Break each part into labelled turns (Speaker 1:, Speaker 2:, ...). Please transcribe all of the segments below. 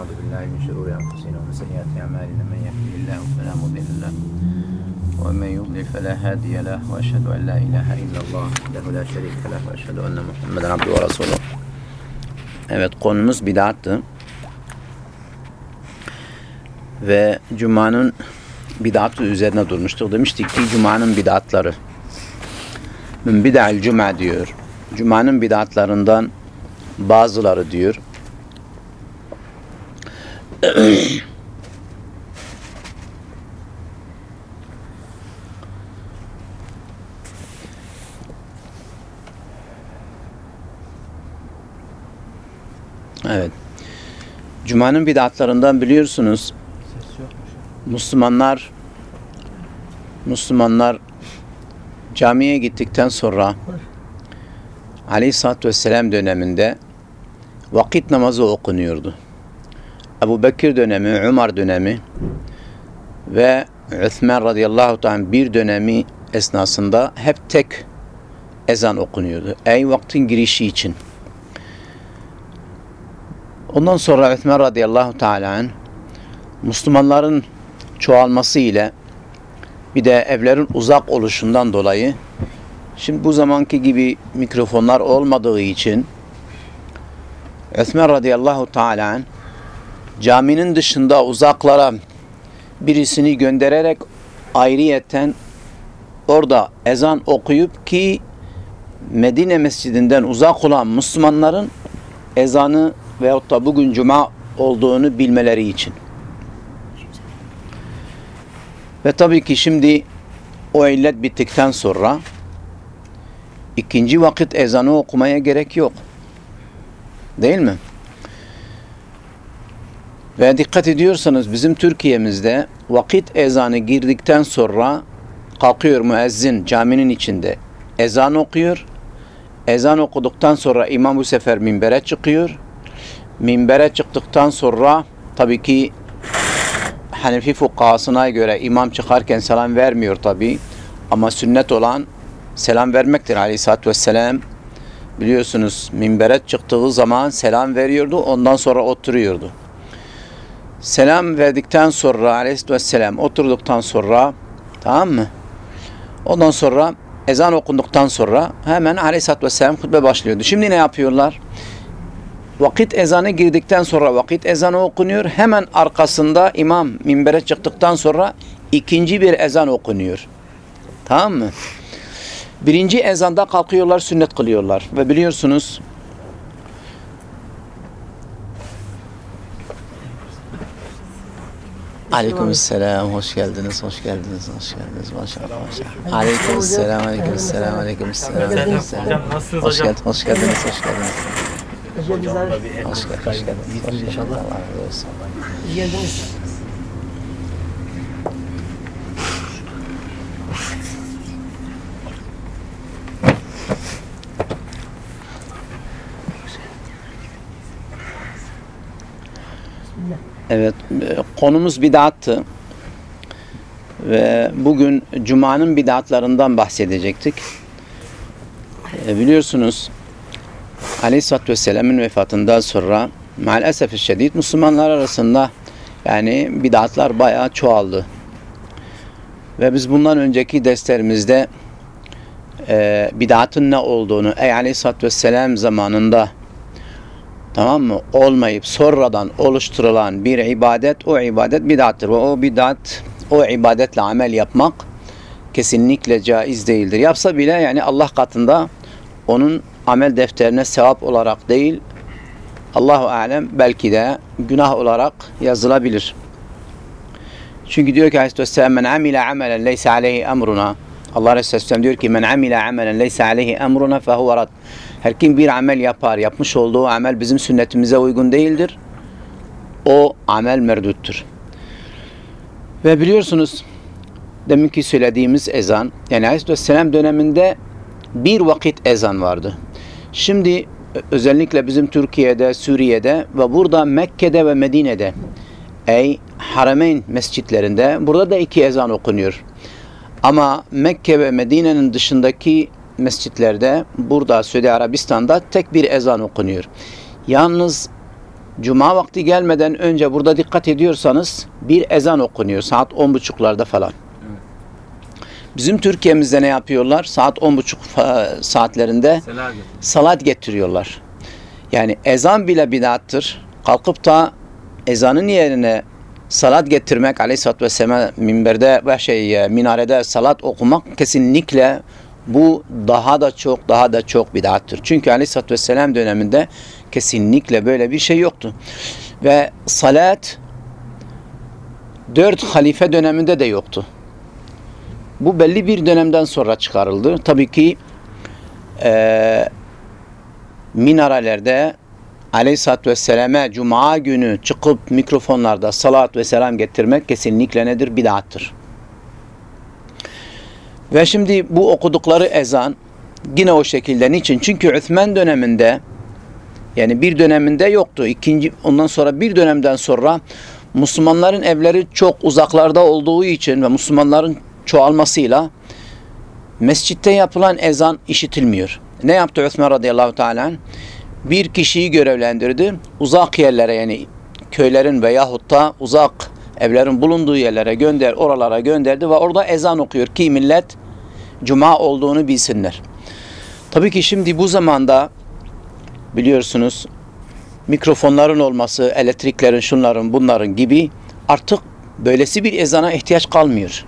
Speaker 1: ونعوذ بالله من شرور أنفسنا ومن سيئات أعمالنا من يهده الله فلا مضل له ومن يضلل فلا هادي له وأشهد أن لا إله إلا الله وحده لا شريك له وأشهد أن محمدا عبده ورسوله Evet konumuz bidattı. Ve Cuma'nın bidatı üzerine durmuştuk. Demiştik ki Cuma'nın bidatları. Min bida'il Cuma diyor. Cuma'nın bidatlarından bazıları diyor. Evet. Cuma'nın bid'atlarından biliyorsunuz Müslümanlar Müslümanlar camiye gittikten sonra Aleyhisselatü Vesselam döneminde vakit namazı okunuyordu. Ebu Bekir dönemi, Ömer dönemi ve Üthman radıyallahu ta'ala bir dönemi esnasında hep tek ezan okunuyordu. Ey vaktin girişi için. Ondan sonra Üthman radıyallahu ta'ala Müslümanların çoğalması ile bir de evlerin uzak oluşundan dolayı şimdi bu zamanki gibi mikrofonlar olmadığı için Üthman radıyallahu ta'ala caminin dışında uzaklara birisini göndererek ayrıyeten orada ezan okuyup ki Medine mescidinden uzak olan Müslümanların ezanı veyahut da bugün cuma olduğunu bilmeleri için. Ve tabii ki şimdi o illet bittikten sonra ikinci vakit ezanı okumaya gerek yok. Değil mi? Ve dikkat ediyorsanız bizim Türkiye'mizde vakit ezanı girdikten sonra kalkıyor müezzin caminin içinde ezan okuyor. Ezan okuduktan sonra imam bu sefer minbere çıkıyor. Minbere çıktıktan sonra tabii ki Hanefi fukahasına göre imam çıkarken selam vermiyor tabii. Ama sünnet olan selam vermektir aleyhissalatü vesselam. Biliyorsunuz minbere çıktığı zaman selam veriyordu. Ondan sonra oturuyordu. Selam verdikten sonra aleyhissalatü vesselam oturduktan sonra tamam mı? Ondan sonra ezan okunduktan sonra hemen aleyhissalatü vesselam hutbe başlıyordu. Şimdi ne yapıyorlar? Vakit ezanı girdikten sonra vakit ezanı okunuyor. Hemen arkasında imam minbere çıktıktan sonra ikinci bir ezan okunuyor. Tamam mı? Birinci ezanda kalkıyorlar, sünnet kılıyorlar. Ve biliyorsunuz Aleykümselam, hoş geldiniz, hoş geldiniz, hoş geldiniz. Maşallah, maşallah. Aleykümselam, aleykümselam, aleykümselam. aleykümselam.
Speaker 2: Hocam nasılsınız
Speaker 1: Hoş,
Speaker 2: hocam?
Speaker 1: geld hoş geldiniz, hoş geldiniz. Hoş geldiniz, hoş geldiniz. Geldiniz. Allah razı olsun.
Speaker 3: geldiniz.
Speaker 1: Evet, konumuz bid'attı. Ve bugün Cuma'nın bid'atlarından bahsedecektik. E, biliyorsunuz Aleyhisselatü Vesselam'ın vefatından sonra maalesef şiddet Müslümanlar arasında yani bid'atlar bayağı çoğaldı. Ve biz bundan önceki derslerimizde e, bid'atın ne olduğunu ey Aleyhisselatü Vesselam zamanında tamam mı? Olmayıp sonradan oluşturulan bir ibadet o ibadet bid'attır. Ve o bid'at o ibadetle amel yapmak kesinlikle caiz değildir. Yapsa bile yani Allah katında onun amel defterine sevap olarak değil Allahu alem belki de günah olarak yazılabilir. Çünkü diyor ki Aleyhisselam men amile amelen leysa aleyhi emruna Allah Resulü diyor ki men amile amelen leysa aleyhi emruna fehuve rad her kim bir amel yapar, yapmış olduğu amel bizim sünnetimize uygun değildir. O amel merduttur. Ve biliyorsunuz deminki söylediğimiz ezan yani Aleyhisselam döneminde bir vakit ezan vardı. Şimdi özellikle bizim Türkiye'de, Suriye'de ve burada Mekke'de ve Medine'de ey Harameyn mescitlerinde burada da iki ezan okunuyor. Ama Mekke ve Medine'nin dışındaki mescitlerde burada Suudi Arabistan'da tek bir ezan okunuyor. Yalnız Cuma vakti gelmeden önce burada dikkat ediyorsanız bir ezan okunuyor saat on buçuklarda falan. Bizim Türkiye'mizde ne yapıyorlar? Saat on buçuk fa- saatlerinde
Speaker 2: Selam.
Speaker 1: salat getiriyorlar. Yani ezan bile bidattır. Kalkıp da ezanın yerine salat getirmek aleyhissalatü vesselam minberde ve şey e, minarede salat okumak kesinlikle bu daha da çok daha da çok bidattır. Çünkü aleyhissalatü vesselam döneminde kesinlikle böyle bir şey yoktu. Ve salat dört halife döneminde de yoktu. Bu belli bir dönemden sonra çıkarıldı. Tabii ki eee minarelerde Aleyhisselatü Vesselam'e Cuma günü çıkıp mikrofonlarda salat ve selam getirmek kesinlikle nedir? Bidattır. Ve şimdi bu okudukları ezan yine o şekilde. Niçin? Çünkü Üthman döneminde yani bir döneminde yoktu. İkinci, ondan sonra bir dönemden sonra Müslümanların evleri çok uzaklarda olduğu için ve Müslümanların çoğalmasıyla mescitte yapılan ezan işitilmiyor. Ne yaptı Osman radıyallahu teala? Bir kişiyi görevlendirdi. Uzak yerlere yani köylerin veyahut da uzak evlerin bulunduğu yerlere gönder, oralara gönderdi ve orada ezan okuyor ki millet cuma olduğunu bilsinler. Tabii ki şimdi bu zamanda biliyorsunuz mikrofonların olması, elektriklerin, şunların, bunların gibi artık böylesi bir ezana ihtiyaç kalmıyor.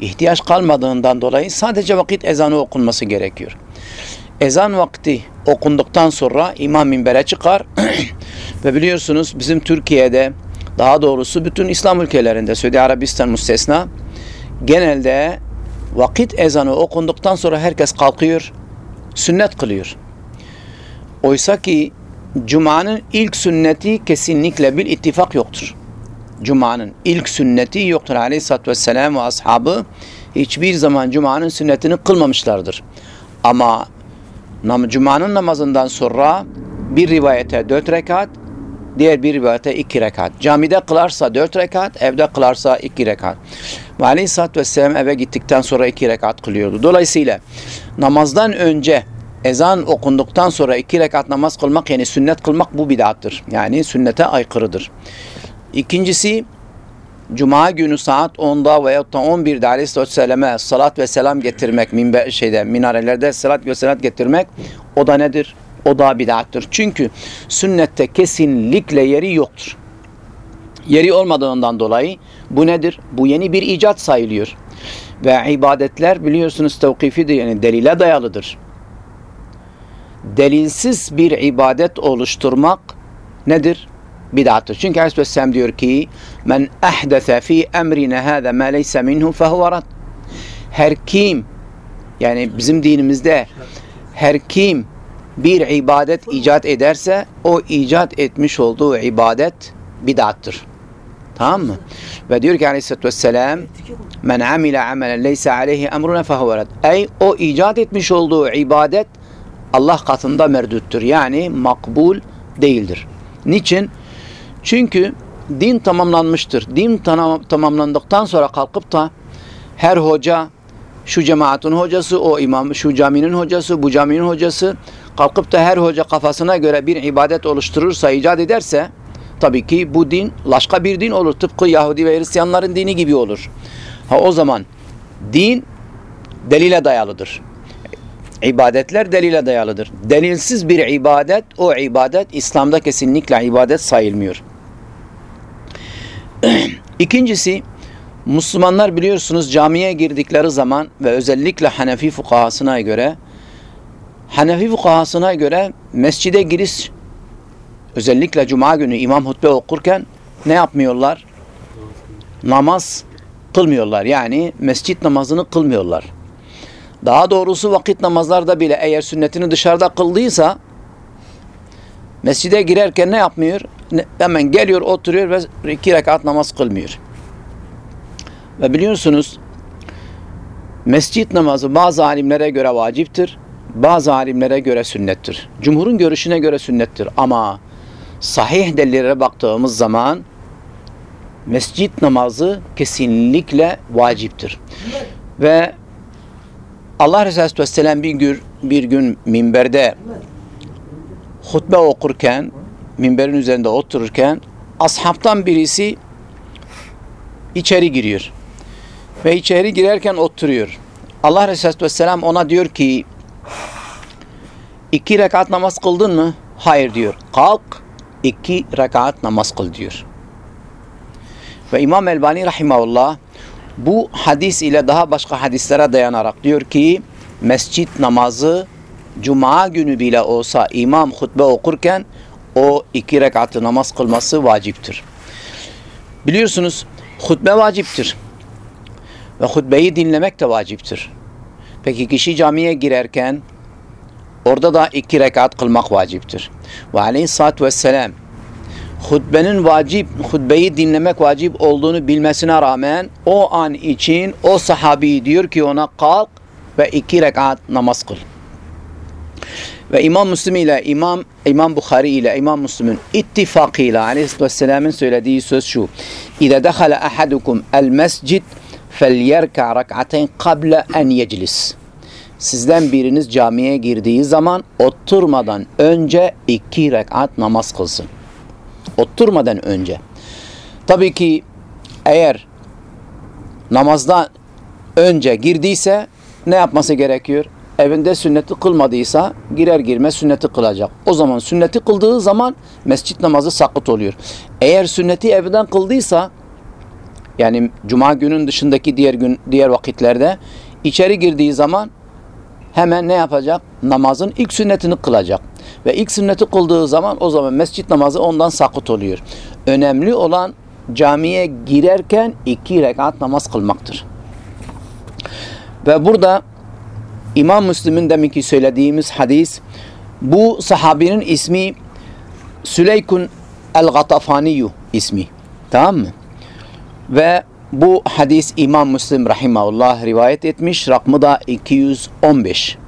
Speaker 1: İhtiyaç kalmadığından dolayı sadece vakit ezanı okunması gerekiyor. Ezan vakti okunduktan sonra imam minbere çıkar ve biliyorsunuz bizim Türkiye'de daha doğrusu bütün İslam ülkelerinde Suudi Arabistan müstesna genelde vakit ezanı okunduktan sonra herkes kalkıyor sünnet kılıyor. Oysa ki Cuma'nın ilk sünneti kesinlikle bir ittifak yoktur. Cuma'nın ilk sünneti yoktur. Aleyhisselatü Vesselam ve ashabı hiçbir zaman Cuma'nın sünnetini kılmamışlardır. Ama Cuma'nın namazından sonra bir rivayete dört rekat, diğer bir rivayete iki rekat. Camide kılarsa dört rekat, evde kılarsa iki rekat. Ve Aleyhisselatü Vesselam eve gittikten sonra iki rekat kılıyordu. Dolayısıyla namazdan önce ezan okunduktan sonra iki rekat namaz kılmak yani sünnet kılmak bu bidattır. Yani sünnete aykırıdır. İkincisi Cuma günü saat 10'da veya da 11'de Aleyhisselatü Vesselam'e salat ve selam getirmek minber şeyde minarelerde salat ve selam getirmek o da nedir? O da bidattır. Çünkü sünnette kesinlikle yeri yoktur. Yeri olmadığından dolayı bu nedir? Bu yeni bir icat sayılıyor. Ve ibadetler biliyorsunuz tevkifidir yani delile dayalıdır. Delilsiz bir ibadet oluşturmak nedir? Bidattır. Çünkü Aleyhisselam diyor ki men ahdese fi emrine hâze ma leyse minhu fehuve rad. Her kim yani bizim dinimizde her kim bir ibadet icat ederse o icat etmiş olduğu ibadet bidattır. Tamam mı? Ve diyor ki Aleyhisselatü Vesselam men amile amelen leyse aleyhi emruna fehuve rad. Ey o icat etmiş olduğu ibadet Allah katında merduttur. Yani makbul değildir. Niçin? Çünkü din tamamlanmıştır. Din tamam, tamamlandıktan sonra kalkıp da her hoca şu cemaatin hocası, o imam, şu caminin hocası, bu caminin hocası kalkıp da her hoca kafasına göre bir ibadet oluşturursa, icat ederse tabii ki bu din başka bir din olur. Tıpkı Yahudi ve Hristiyanların dini gibi olur. Ha o zaman din delile dayalıdır. İbadetler delile dayalıdır. Delilsiz bir ibadet, o ibadet İslam'da kesinlikle ibadet sayılmıyor. İkincisi, Müslümanlar biliyorsunuz camiye girdikleri zaman ve özellikle Hanefi fukahasına göre Hanefi fukahasına göre mescide giriş özellikle cuma günü imam hutbe okurken ne yapmıyorlar? Namaz kılmıyorlar. Yani mescit namazını kılmıyorlar. Daha doğrusu vakit namazlarda bile eğer sünnetini dışarıda kıldıysa mescide girerken ne yapmıyor? Hemen geliyor oturuyor ve iki rekat namaz kılmıyor. Ve biliyorsunuz mescit namazı bazı alimlere göre vaciptir, bazı alimlere göre sünnettir. Cumhurun görüşüne göre sünnettir ama sahih delillere baktığımız zaman mescit namazı kesinlikle vaciptir. Ve Allah Resulü Aleyhisselam bir gün, bir gün minberde hutbe okurken minberin üzerinde otururken ashabtan birisi içeri giriyor. Ve içeri girerken oturuyor. Allah Resulü Vesselam ona diyor ki iki rekat namaz kıldın mı? Hayır diyor. Kalk iki rekat namaz kıl diyor. Ve İmam Elbani Rahimahullah bu hadis ile daha başka hadislere dayanarak diyor ki mescit namazı cuma günü bile olsa imam hutbe okurken o iki rekatı namaz kılması vaciptir. Biliyorsunuz hutbe vaciptir. Ve hutbeyi dinlemek de vaciptir. Peki kişi camiye girerken orada da iki rekat kılmak vaciptir. Ve aleyhissalatü vesselam hutbenin vacip, hutbeyi dinlemek vacip olduğunu bilmesine rağmen o an için o sahabi diyor ki ona kalk ve iki rekat namaz kıl. Ve İmam Müslim ile İmam İmam Bukhari ile İmam Müslim'in ittifakıyla Aleyhisselam'ın söylediği söz şu. İza dakhala ahadukum el mescid felyerka rak'ateyn qabla en yeclis. Sizden biriniz camiye girdiği zaman oturmadan önce iki rekat namaz kılsın. Oturmadan önce. Tabii ki eğer namazdan önce girdiyse ne yapması gerekiyor? Evinde sünneti kılmadıysa girer girmez sünneti kılacak. O zaman sünneti kıldığı zaman mescit namazı sakıt oluyor. Eğer sünneti evden kıldıysa yani cuma günün dışındaki diğer gün diğer vakitlerde içeri girdiği zaman hemen ne yapacak? Namazın ilk sünnetini kılacak. Ve ilk sünneti kıldığı zaman o zaman mescit namazı ondan sakıt oluyor. Önemli olan camiye girerken iki rekat namaz kılmaktır. Ve burada İmam Müslim'in deminki söylediğimiz hadis bu sahabinin ismi Süleykun el-Gatafaniyu ismi. Tamam mı? Ve bu hadis İmam Müslim rahimahullah rivayet etmiş. Rakmı da 215.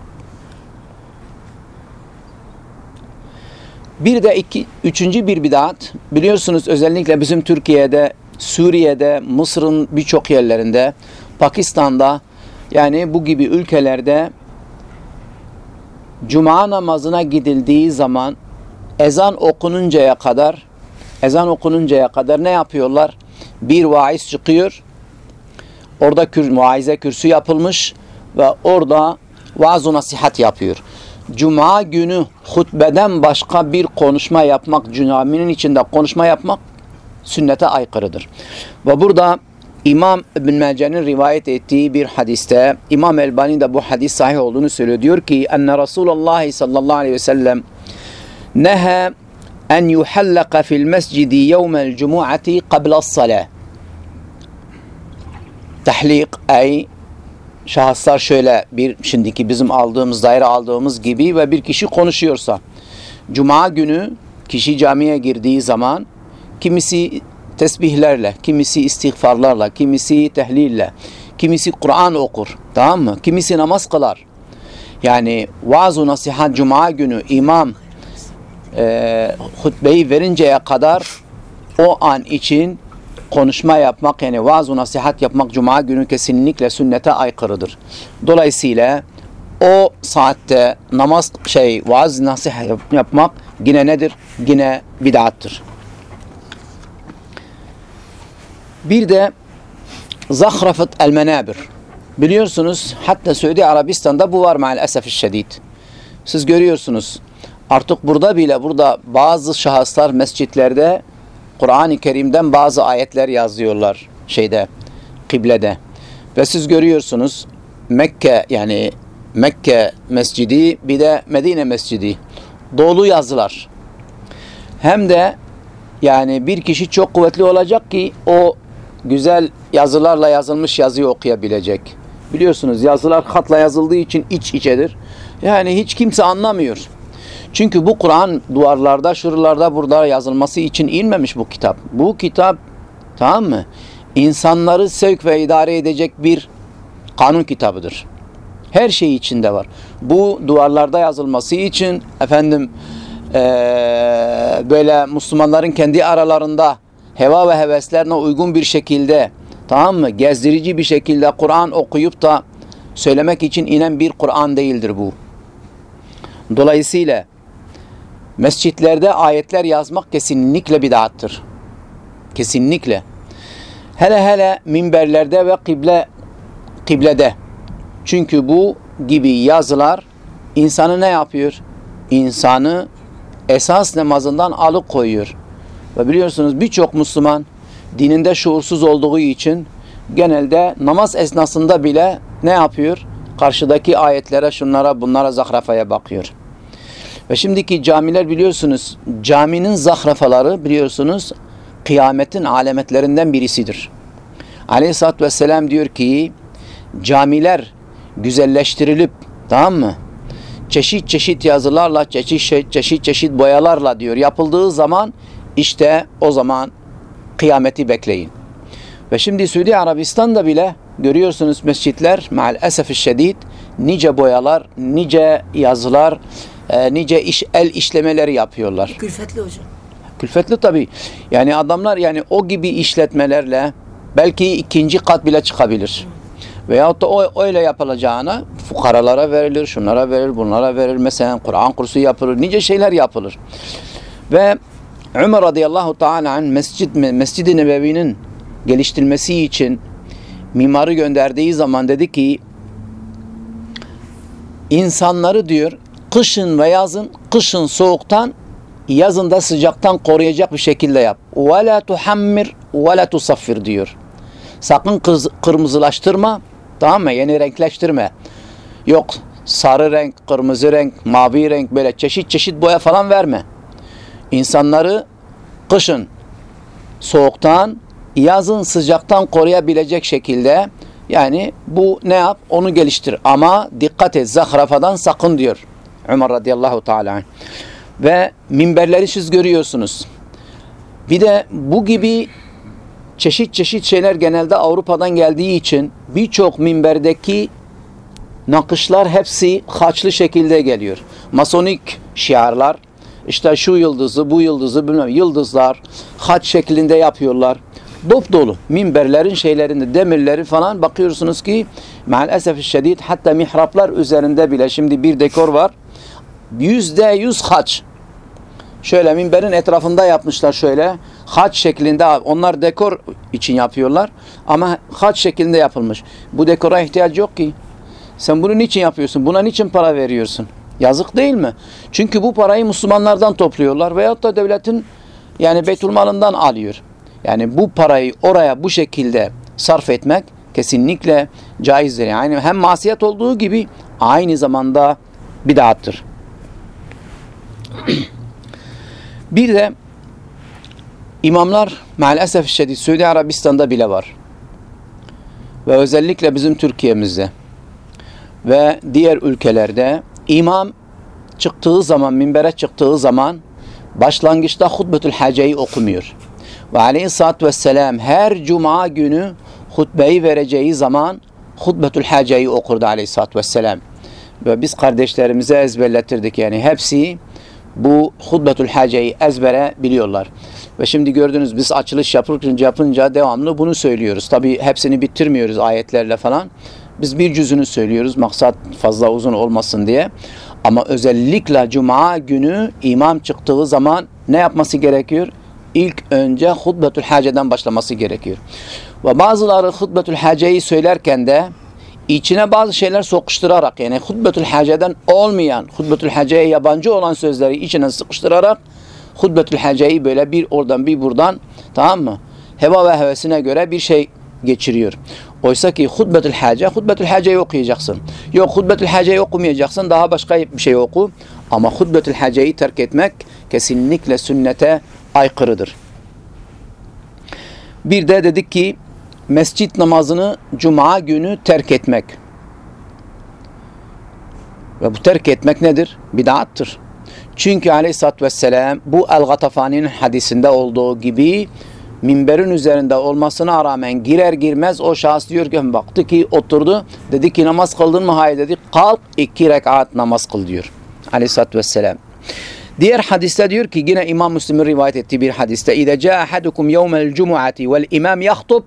Speaker 1: Bir de iki, üçüncü bir bidat. Biliyorsunuz özellikle bizim Türkiye'de, Suriye'de, Mısır'ın birçok yerlerinde, Pakistan'da yani bu gibi ülkelerde Cuma namazına gidildiği zaman ezan okununcaya kadar ezan okununcaya kadar ne yapıyorlar? Bir vaiz çıkıyor. Orada kür, vaize kürsü yapılmış ve orada vaaz nasihat yapıyor. Cuma günü hutbeden başka bir konuşma yapmak, caminin içinde konuşma yapmak sünnete aykırıdır. Ve burada İmam İbn Mace'nin rivayet ettiği bir hadiste İmam Elbani de bu hadis sahih olduğunu söylüyor. Diyor ki enne Resulullah sallallahu aleyhi ve sellem neha en yuhallaka fil mescidi yevmel cumu'ati qabla salah. Tahlik ay şahıslar şöyle bir şimdiki bizim aldığımız daire aldığımız gibi ve bir kişi konuşuyorsa cuma günü kişi camiye girdiği zaman kimisi tesbihlerle, kimisi istiğfarlarla, kimisi tehlille, kimisi Kur'an okur. Tamam mı? Kimisi namaz kılar. Yani vaaz-ı nasihat cuma günü imam e, hutbeyi verinceye kadar o an için konuşma yapmak yani vaaz-ı nasihat yapmak cuma günü kesinlikle sünnete aykırıdır. Dolayısıyla o saatte namaz şey vaaz nasihat yapmak yine nedir? Yine bid'attır. Bir de zahrafet el menabir. Biliyorsunuz hatta Suudi Arabistan'da bu var maalesef şiddet. Siz görüyorsunuz artık burada bile burada bazı şahıslar mescitlerde Kur'an-ı Kerim'den bazı ayetler yazıyorlar şeyde kıblede. Ve siz görüyorsunuz Mekke yani Mekke mescidi bir de Medine mescidi dolu yazılar. Hem de yani bir kişi çok kuvvetli olacak ki o güzel yazılarla yazılmış yazıyı okuyabilecek. Biliyorsunuz yazılar hatla yazıldığı için iç içedir. Yani hiç kimse anlamıyor. Çünkü bu Kur'an duvarlarda, şuralarda, burada yazılması için inmemiş bu kitap. Bu kitap tamam mı? İnsanları sevk ve idare edecek bir kanun kitabıdır. Her şey içinde var. Bu duvarlarda yazılması için efendim ee, böyle Müslümanların kendi aralarında heva ve heveslerine uygun bir şekilde tamam mı? Gezdirici bir şekilde Kur'an okuyup da söylemek için inen bir Kur'an değildir bu. Dolayısıyla Mescitlerde ayetler yazmak kesinlikle bid'attır. Kesinlikle. Hele hele minberlerde ve kıble kıblede. Çünkü bu gibi yazılar insanı ne yapıyor? İnsanı esas namazından alıkoyuyor. Ve biliyorsunuz birçok Müslüman dininde şuursuz olduğu için genelde namaz esnasında bile ne yapıyor? Karşıdaki ayetlere, şunlara, bunlara, zahrafaya bakıyor. Ve şimdiki camiler biliyorsunuz, caminin zahrafaları biliyorsunuz kıyametin alametlerinden birisidir. Aleyhisselatü Vesselam diyor ki camiler güzelleştirilip tamam mı? Çeşit çeşit yazılarla, çeşit çeşit çeşit boyalarla diyor yapıldığı zaman işte o zaman kıyameti bekleyin. Ve şimdi Suudi Arabistan'da bile görüyorsunuz mescitler maalesef şiddet nice boyalar, nice yazılar, e, nice iş, el işlemeleri yapıyorlar.
Speaker 2: Külfetli hocam.
Speaker 1: Külfetli tabii. Yani adamlar yani o gibi işletmelerle belki ikinci kat bile çıkabilir. Veyahut da o öyle yapılacağına fukaralara verilir, şunlara verilir, bunlara verilir. Mesela Kur'an kursu yapılır, nice şeyler yapılır. Ve Ömer radıyallahu ta'ala mescid, Mescid-i Nebevi'nin geliştirilmesi için mimarı gönderdiği zaman dedi ki insanları diyor kışın ve yazın, kışın soğuktan, yazın da sıcaktan koruyacak bir şekilde yap. وَلَا تُحَمِّرْ وَلَا تُصَفِّرْ diyor. Sakın kız, kırmızılaştırma, tamam mı? Yeni renkleştirme. Yok sarı renk, kırmızı renk, mavi renk böyle çeşit çeşit boya falan verme. İnsanları kışın soğuktan, yazın sıcaktan koruyabilecek şekilde yani bu ne yap? Onu geliştir. Ama dikkat et zahrafadan sakın diyor. Ömer radıyallahu teala. Ve minberleri siz görüyorsunuz. Bir de bu gibi çeşit çeşit şeyler genelde Avrupa'dan geldiği için birçok minberdeki nakışlar hepsi haçlı şekilde geliyor. Masonik şiarlar, işte şu yıldızı, bu yıldızı, bilmem yıldızlar haç şeklinde yapıyorlar. Dop dolu minberlerin şeylerinde demirleri falan bakıyorsunuz ki maalesef şiddet hatta mihraplar üzerinde bile şimdi bir dekor var. Yüzde yüz haç. Şöyle minberin etrafında yapmışlar şöyle. Haç şeklinde onlar dekor için yapıyorlar ama haç şeklinde yapılmış. Bu dekora ihtiyaç yok ki. Sen bunu niçin yapıyorsun? Buna niçin para veriyorsun? Yazık değil mi? Çünkü bu parayı Müslümanlardan topluyorlar veyahut da devletin yani Beytülmalından alıyor. Yani bu parayı oraya bu şekilde sarf etmek kesinlikle caizdir. Yani hem masiyet olduğu gibi aynı zamanda bid'attır. Bir de imamlar maalesef şiddet Suudi Arabistan'da bile var. Ve özellikle bizim Türkiye'mizde ve diğer ülkelerde imam çıktığı zaman, minbere çıktığı zaman başlangıçta hutbetül haceyi okumuyor. Ve aleyhissalatü vesselam her cuma günü hutbeyi vereceği zaman hutbetül haceyi okurdu aleyhissalatü vesselam. Ve biz kardeşlerimize ezberletirdik yani hepsi bu hutbetül haceyi ezbere biliyorlar. Ve şimdi gördünüz biz açılış yapınca, yapınca devamlı bunu söylüyoruz. Tabi hepsini bitirmiyoruz ayetlerle falan. Biz bir cüzünü söylüyoruz maksat fazla uzun olmasın diye. Ama özellikle cuma günü imam çıktığı zaman ne yapması gerekiyor? İlk önce hutbetül haceden başlaması gerekiyor. Ve bazıları hutbetül haceyi söylerken de içine bazı şeyler sokuşturarak yani hutbetül haceden olmayan, hutbetül haceye yabancı olan sözleri içine sıkıştırarak hutbetül haceyi böyle bir oradan bir buradan tamam mı? Heva ve hevesine göre bir şey geçiriyor. Oysa ki hutbetül hace, hutbetül haceyi okuyacaksın. Yok hutbetül haceyi okumayacaksın, daha başka bir şey oku. Ama hutbetül haceyi terk etmek kesinlikle sünnete aykırıdır. Bir de dedik ki mescit namazını cuma günü terk etmek. Ve bu terk etmek nedir? Bid'attır. Çünkü aleyhissalatü vesselam bu El-Gatafani'nin hadisinde olduğu gibi minberin üzerinde olmasına rağmen girer girmez o şahıs diyor ki baktı ki oturdu dedi ki namaz kıldın mı? Hayır dedi. Kalk iki rekat namaz kıl diyor. Aleyhissalatü vesselam. Diğer hadiste diyor ki yine İmam Müslim'in rivayet ettiği bir hadiste ca ahadukum yevmel cumu'ati vel imam yahtub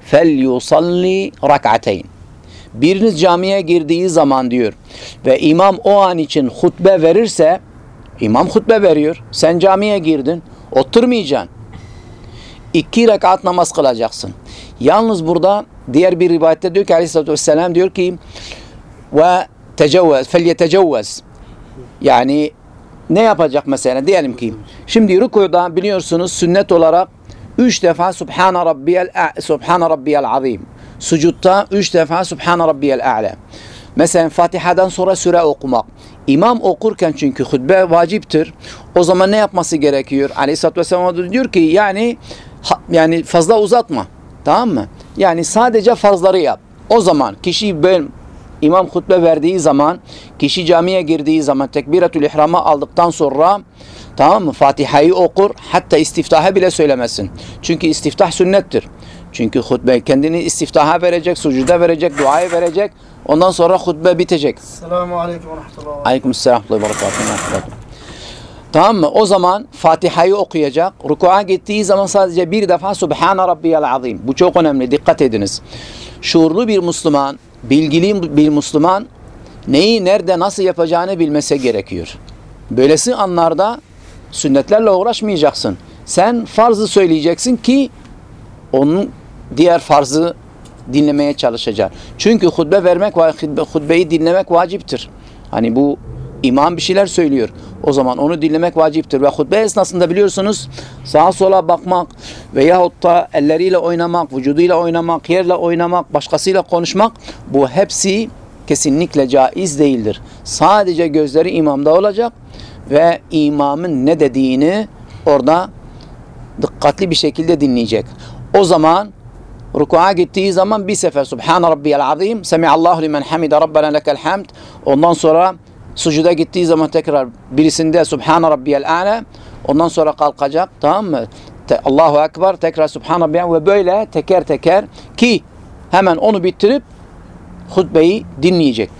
Speaker 1: fel yusalli rak'ateyn. Biriniz camiye girdiği zaman diyor ve imam o an için hutbe verirse İmam hutbe veriyor. Sen camiye girdin. Oturmayacaksın. İki rekat namaz kılacaksın. Yalnız burada diğer bir rivayette diyor ki aleyhissalatü vesselam diyor ki ve tecevvez. Yani ne yapacak mesela? Diyelim ki şimdi rükuda biliyorsunuz sünnet olarak üç defa Subhane Rabbiyel, Subhane Rabbiyel Azim. Sucutta üç defa Subhane Rabbiyel A'la. Mesela Fatiha'dan sonra süre okumak. İmam okurken çünkü hutbe vaciptir. O zaman ne yapması gerekiyor? Aleyhisselatü Vesselam diyor ki yani yani fazla uzatma. Tamam mı? Yani sadece fazları yap. O zaman kişi böyle İmam hutbe verdiği zaman, kişi camiye girdiği zaman tekbiretül ihrama aldıktan sonra tamam mı? Fatiha'yı okur, hatta istiftaha bile söylemesin. Çünkü istiftah sünnettir. Çünkü hutbe kendini istiftaha verecek, sucuda verecek, duaya verecek. Ondan sonra hutbe bitecek.
Speaker 2: Selamun Aleyküm ve Rahmetullah.
Speaker 1: Aleykümselam ve berekatuhu. Tamam mı? O zaman Fatiha'yı okuyacak. Ruku'a gittiği zaman sadece bir defa Subhane Rabbiyal Azim. Bu çok önemli. Dikkat ediniz. Şuurlu bir Müslüman, bilgili bir Müslüman neyi nerede nasıl yapacağını bilmesi gerekiyor. Böylesi anlarda sünnetlerle uğraşmayacaksın. Sen farzı söyleyeceksin ki onun diğer farzı dinlemeye çalışacak. Çünkü hutbe vermek ve hutbe- hutbeyi dinlemek vaciptir. Hani bu imam bir şeyler söylüyor. O zaman onu dinlemek vaciptir. Ve hutbe esnasında biliyorsunuz sağa sola bakmak veyahut da elleriyle oynamak, vücuduyla oynamak, yerle oynamak, başkasıyla konuşmak bu hepsi kesinlikle caiz değildir. Sadece gözleri imamda olacak ve imamın ne dediğini orada dikkatli bir şekilde dinleyecek. O zaman rukuğa gittiği zaman bir sefer Subhan Rabbiyal Azim, Semiallahu limen hamide Rabbena lekel hamd. Ondan sonra sucuda gittiği zaman tekrar birisinde Subhan Rabbiyal A'la. Ondan sonra kalkacak tamam mı? Te- Allahu Ekber tekrar Subhan Rabbiyal ve böyle teker teker ki hemen onu bitirip hutbeyi dinleyecek.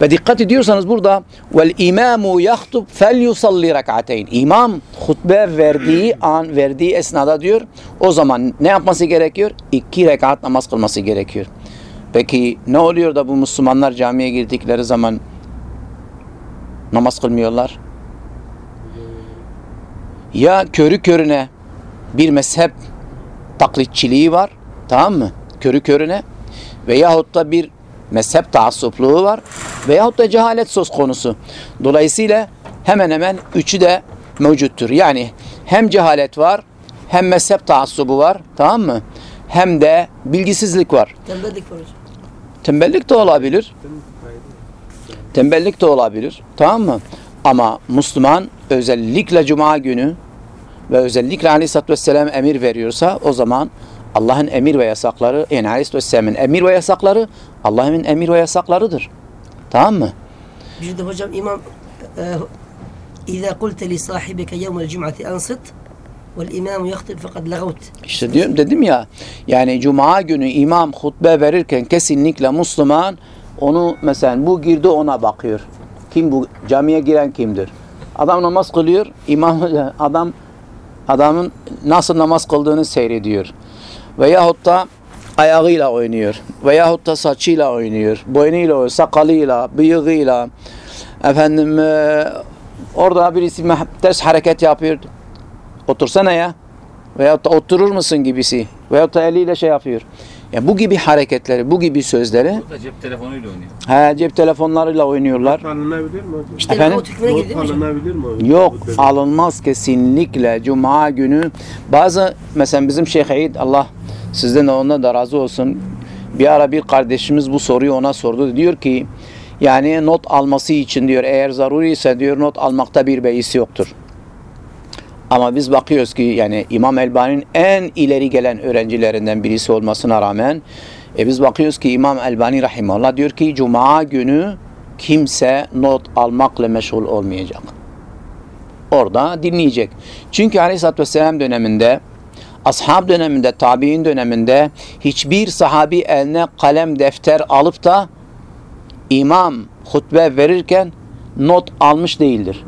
Speaker 1: Ve dikkat ediyorsanız burada vel imamu yahtub fel yusalli rakateyn. İmam hutbe verdiği an verdiği esnada diyor o zaman ne yapması gerekiyor? İki rekat namaz kılması gerekiyor. Peki ne oluyor da bu Müslümanlar camiye girdikleri zaman namaz kılmıyorlar? Ya körü körüne bir mezhep taklitçiliği var tamam mı? Körü körüne veyahut da bir mezhep taassupluğu var veyahut da cehalet söz konusu. Dolayısıyla hemen hemen üçü de mevcuttur. Yani hem cehalet var hem mezhep taassubu var tamam mı? Hem de bilgisizlik var.
Speaker 2: Tembellik var hocam.
Speaker 1: Tembellik de olabilir. Tembellik de olabilir. Tamam mı? Ama Müslüman özellikle Cuma günü ve özellikle Aleyhisselatü Vesselam emir veriyorsa o zaman Allah'ın emir ve yasakları yani Aleyhisselatü Vesselam'ın emir ve yasakları Allah'ın emir ve yasaklarıdır. Tamam mı?
Speaker 2: Bir de hocam imam li sahibike yevmel cum'ati ansit vel imamu yahtib fekad lagavt.
Speaker 1: İşte diyorum dedim ya yani Cuma günü imam hutbe verirken kesinlikle Müslüman onu mesela bu girdi ona bakıyor. Kim bu camiye giren kimdir? Adam namaz kılıyor. imam adam adamın nasıl namaz kıldığını seyrediyor. Veyahut da ayağıyla oynuyor. Veyahut da saçıyla oynuyor. Boynuyla. Sakalıyla, bıyığıyla. Efendim eee, orada birisi ters hareket yapıyor. Otursana ya. Veyahut da oturur musun gibisi. Veyahut da eliyle şey yapıyor. Yani bu gibi hareketleri, bu gibi sözleri
Speaker 3: Bu da cep telefonuyla oynuyor.
Speaker 1: he, cep telefonlarıyla oynuyorlar.
Speaker 4: Alınabilir mi hocam?
Speaker 2: İşte
Speaker 1: Efendim?
Speaker 4: Not
Speaker 2: girdi mi hocam?
Speaker 4: alınabilir mi hocam?
Speaker 1: Yok alınmaz kesinlikle Cuma günü. Bazı mesela bizim Şeyh Eid Allah sizden de ondan da razı olsun. Bir ara bir kardeşimiz bu soruyu ona sordu. Diyor ki yani not alması için diyor eğer zaruri ise diyor not almakta bir beis yoktur. Ama biz bakıyoruz ki yani İmam Elbani'nin en ileri gelen öğrencilerinden birisi olmasına rağmen e biz bakıyoruz ki İmam Elbani Rahimullah diyor ki Cuma günü kimse not almakla meşgul olmayacak. Orada dinleyecek. Çünkü Aleyhisselatü Vesselam döneminde ashab döneminde, tabi'in döneminde hiçbir sahabi eline kalem defter alıp da imam hutbe verirken not almış değildir.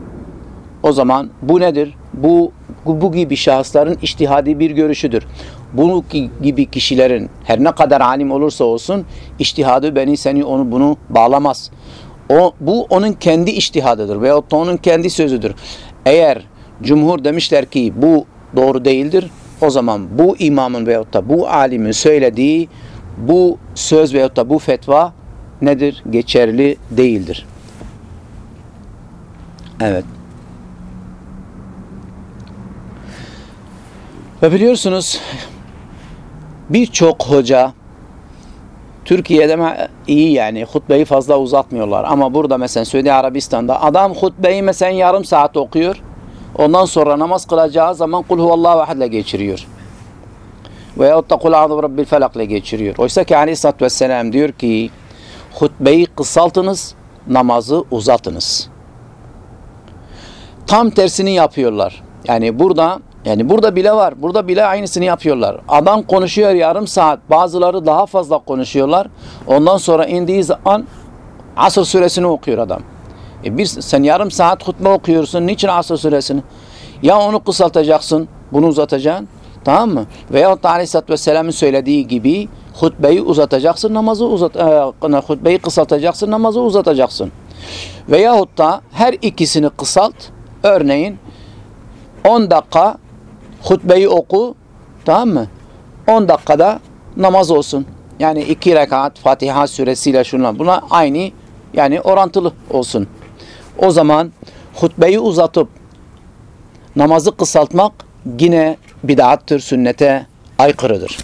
Speaker 1: O zaman bu nedir? Bu bu, gibi şahısların iştihadi bir görüşüdür. Bu ki- gibi kişilerin her ne kadar alim olursa olsun iştihadı beni seni onu bunu bağlamaz. O bu onun kendi iştihadıdır veyahut da onun kendi sözüdür. Eğer cumhur demişler ki bu doğru değildir. O zaman bu imamın veyahut da bu alimin söylediği bu söz veyahut da bu fetva nedir? Geçerli değildir. Evet. Ve biliyorsunuz birçok hoca Türkiye'de iyi yani hutbeyi fazla uzatmıyorlar. Ama burada mesela Suudi Arabistan'da adam hutbeyi mesela yarım saat okuyor. Ondan sonra namaz kılacağı zaman kul huvallahu ahad ile geçiriyor. Veyahut da kul a'udhu rabbil felak ile geçiriyor. Oysa ki aleyhissalatü vesselam diyor ki hutbeyi kısaltınız, namazı uzatınız. Tam tersini yapıyorlar. Yani burada yani burada bile var. Burada bile aynısını yapıyorlar. Adam konuşuyor yarım saat. Bazıları daha fazla konuşuyorlar. Ondan sonra indiği zaman Asr suresini okuyor adam. E bir, sen yarım saat hutbe okuyorsun. Niçin Asr suresini? Ya onu kısaltacaksın, bunu uzatacaksın. Tamam mı? Veyahut da Aleyhisselatü Vesselam'ın söylediği gibi hutbeyi uzatacaksın, namazı uzat, e, hutbeyi kısaltacaksın, namazı uzatacaksın. Veyahut da her ikisini kısalt. Örneğin 10 dakika hutbeyi oku tamam mı? 10 dakikada namaz olsun. Yani iki rekat Fatiha suresiyle şunla buna aynı yani orantılı olsun. O zaman hutbeyi uzatıp namazı kısaltmak yine bid'attır, sünnete aykırıdır.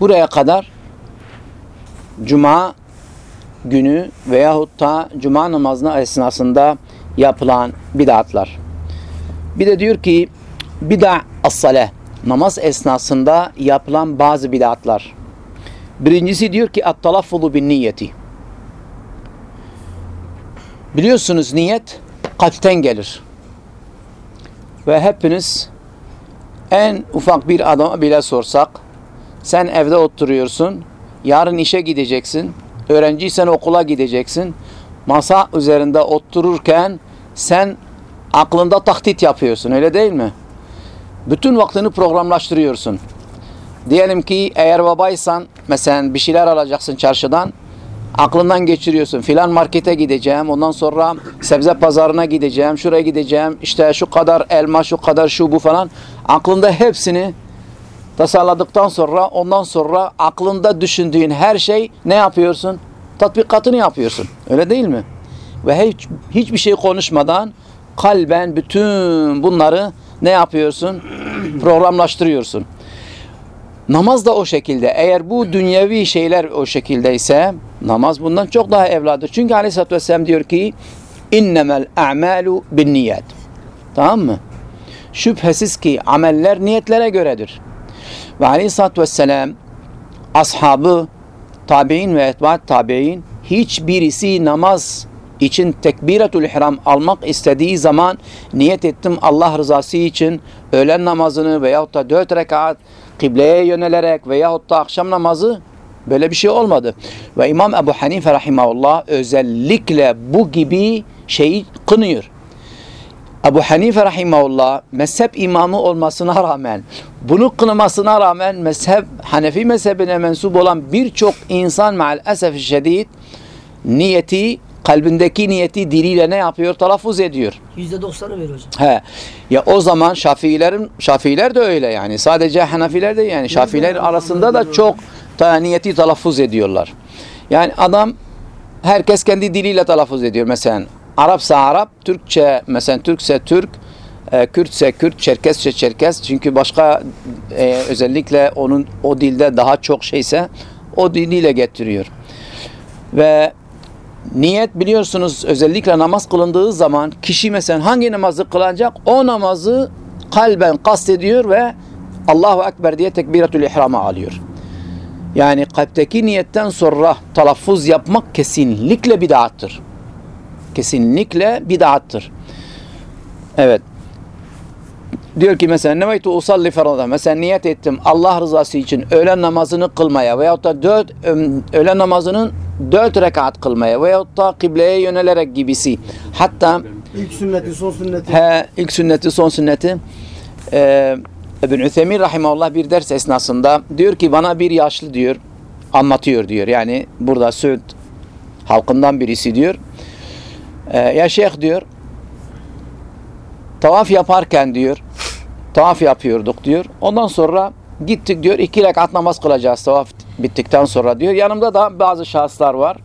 Speaker 1: Buraya kadar Cuma günü veyahut da Cuma namazına esnasında yapılan bid'atlar. Bir de diyor ki bid'a as-sale namaz esnasında yapılan bazı bid'atlar. Birincisi diyor ki at-talaffuzu bin niyeti. Biliyorsunuz niyet kalpten gelir. Ve hepiniz en ufak bir adama bile sorsak sen evde oturuyorsun yarın işe gideceksin öğrenciysen okula gideceksin masa üzerinde otururken sen aklında taktit yapıyorsun öyle değil mi? Bütün vaktini programlaştırıyorsun. Diyelim ki eğer babaysan mesela bir şeyler alacaksın çarşıdan aklından geçiriyorsun. Filan markete gideceğim. Ondan sonra sebze pazarına gideceğim. Şuraya gideceğim. İşte şu kadar elma, şu kadar şu bu falan. Aklında hepsini tasarladıktan sonra ondan sonra aklında düşündüğün her şey ne yapıyorsun? Tatbikatını yapıyorsun. Öyle değil mi? Ve hiç, hiçbir şey konuşmadan kalben bütün bunları ne yapıyorsun? Programlaştırıyorsun. Namaz da o şekilde. Eğer bu dünyevi şeyler o şekildeyse namaz bundan çok daha evladır. Çünkü Aleyhisselatü Vesselam diyor ki innemel a'malu bin niyet. Tamam mı? Şüphesiz ki ameller niyetlere göredir. Ve Aleyhisselatü Vesselam ashabı tabi'in ve etbaat tabi'in hiçbirisi namaz için tekbiratul ihram almak istediği zaman niyet ettim Allah rızası için öğlen namazını veyahut da dört rekat kıbleye yönelerek veyahut da akşam namazı böyle bir şey olmadı. Ve İmam Ebu Hanife rahimahullah özellikle bu gibi şeyi kınıyor. Ebu Hanife rahimahullah mezhep imamı olmasına rağmen bunu kınamasına rağmen mezhep Hanefi mezhebine mensup olan birçok insan maalesef şiddet niyeti kalbindeki niyeti diliyle ne yapıyor? Telaffuz ediyor.
Speaker 2: %90'ı veriyor hocam.
Speaker 1: He. Ya o zaman Şafiilerin Şafiiler de öyle yani. Sadece Hanefiler de yani Şafiiler arasında da çok ta, niyeti telaffuz ediyorlar. Yani adam herkes kendi diliyle telaffuz ediyor. Mesela Arapsa Arap, Türkçe mesela Türkse Türk, e, Kürtse Kürt, Çerkesçe Çerkes. Çünkü başka e, özellikle onun o dilde daha çok şeyse o diliyle getiriyor. Ve Niyet biliyorsunuz özellikle namaz kılındığı zaman kişi mesela hangi namazı kılacak o namazı kalben kastediyor ve Allahu Ekber diye tekbiratül ihrama alıyor. Yani kalpteki niyetten sonra telaffuz yapmak kesinlikle bid'attır. Kesinlikle bid'attır. Evet. Diyor ki mesela neveytu usalli ferada. Mesela niyet ettim Allah rızası için öğlen namazını kılmaya veyahut da dört öğlen namazının dört rekat kılmaya veyahut da kıbleye yönelerek gibisi. Hatta
Speaker 3: İlk sünneti, son sünneti.
Speaker 1: he, ilk sünneti son sünneti e, İbn Üthemin rahimahullah bir ders esnasında diyor ki bana bir yaşlı diyor anlatıyor diyor. Yani burada Suud halkından birisi diyor. Ee, ya şeyh diyor tavaf yaparken diyor tavaf yapıyorduk diyor. Ondan sonra gittik diyor iki rekat namaz kılacağız tavaf bittikten sonra diyor. Yanımda da bazı şahıslar var.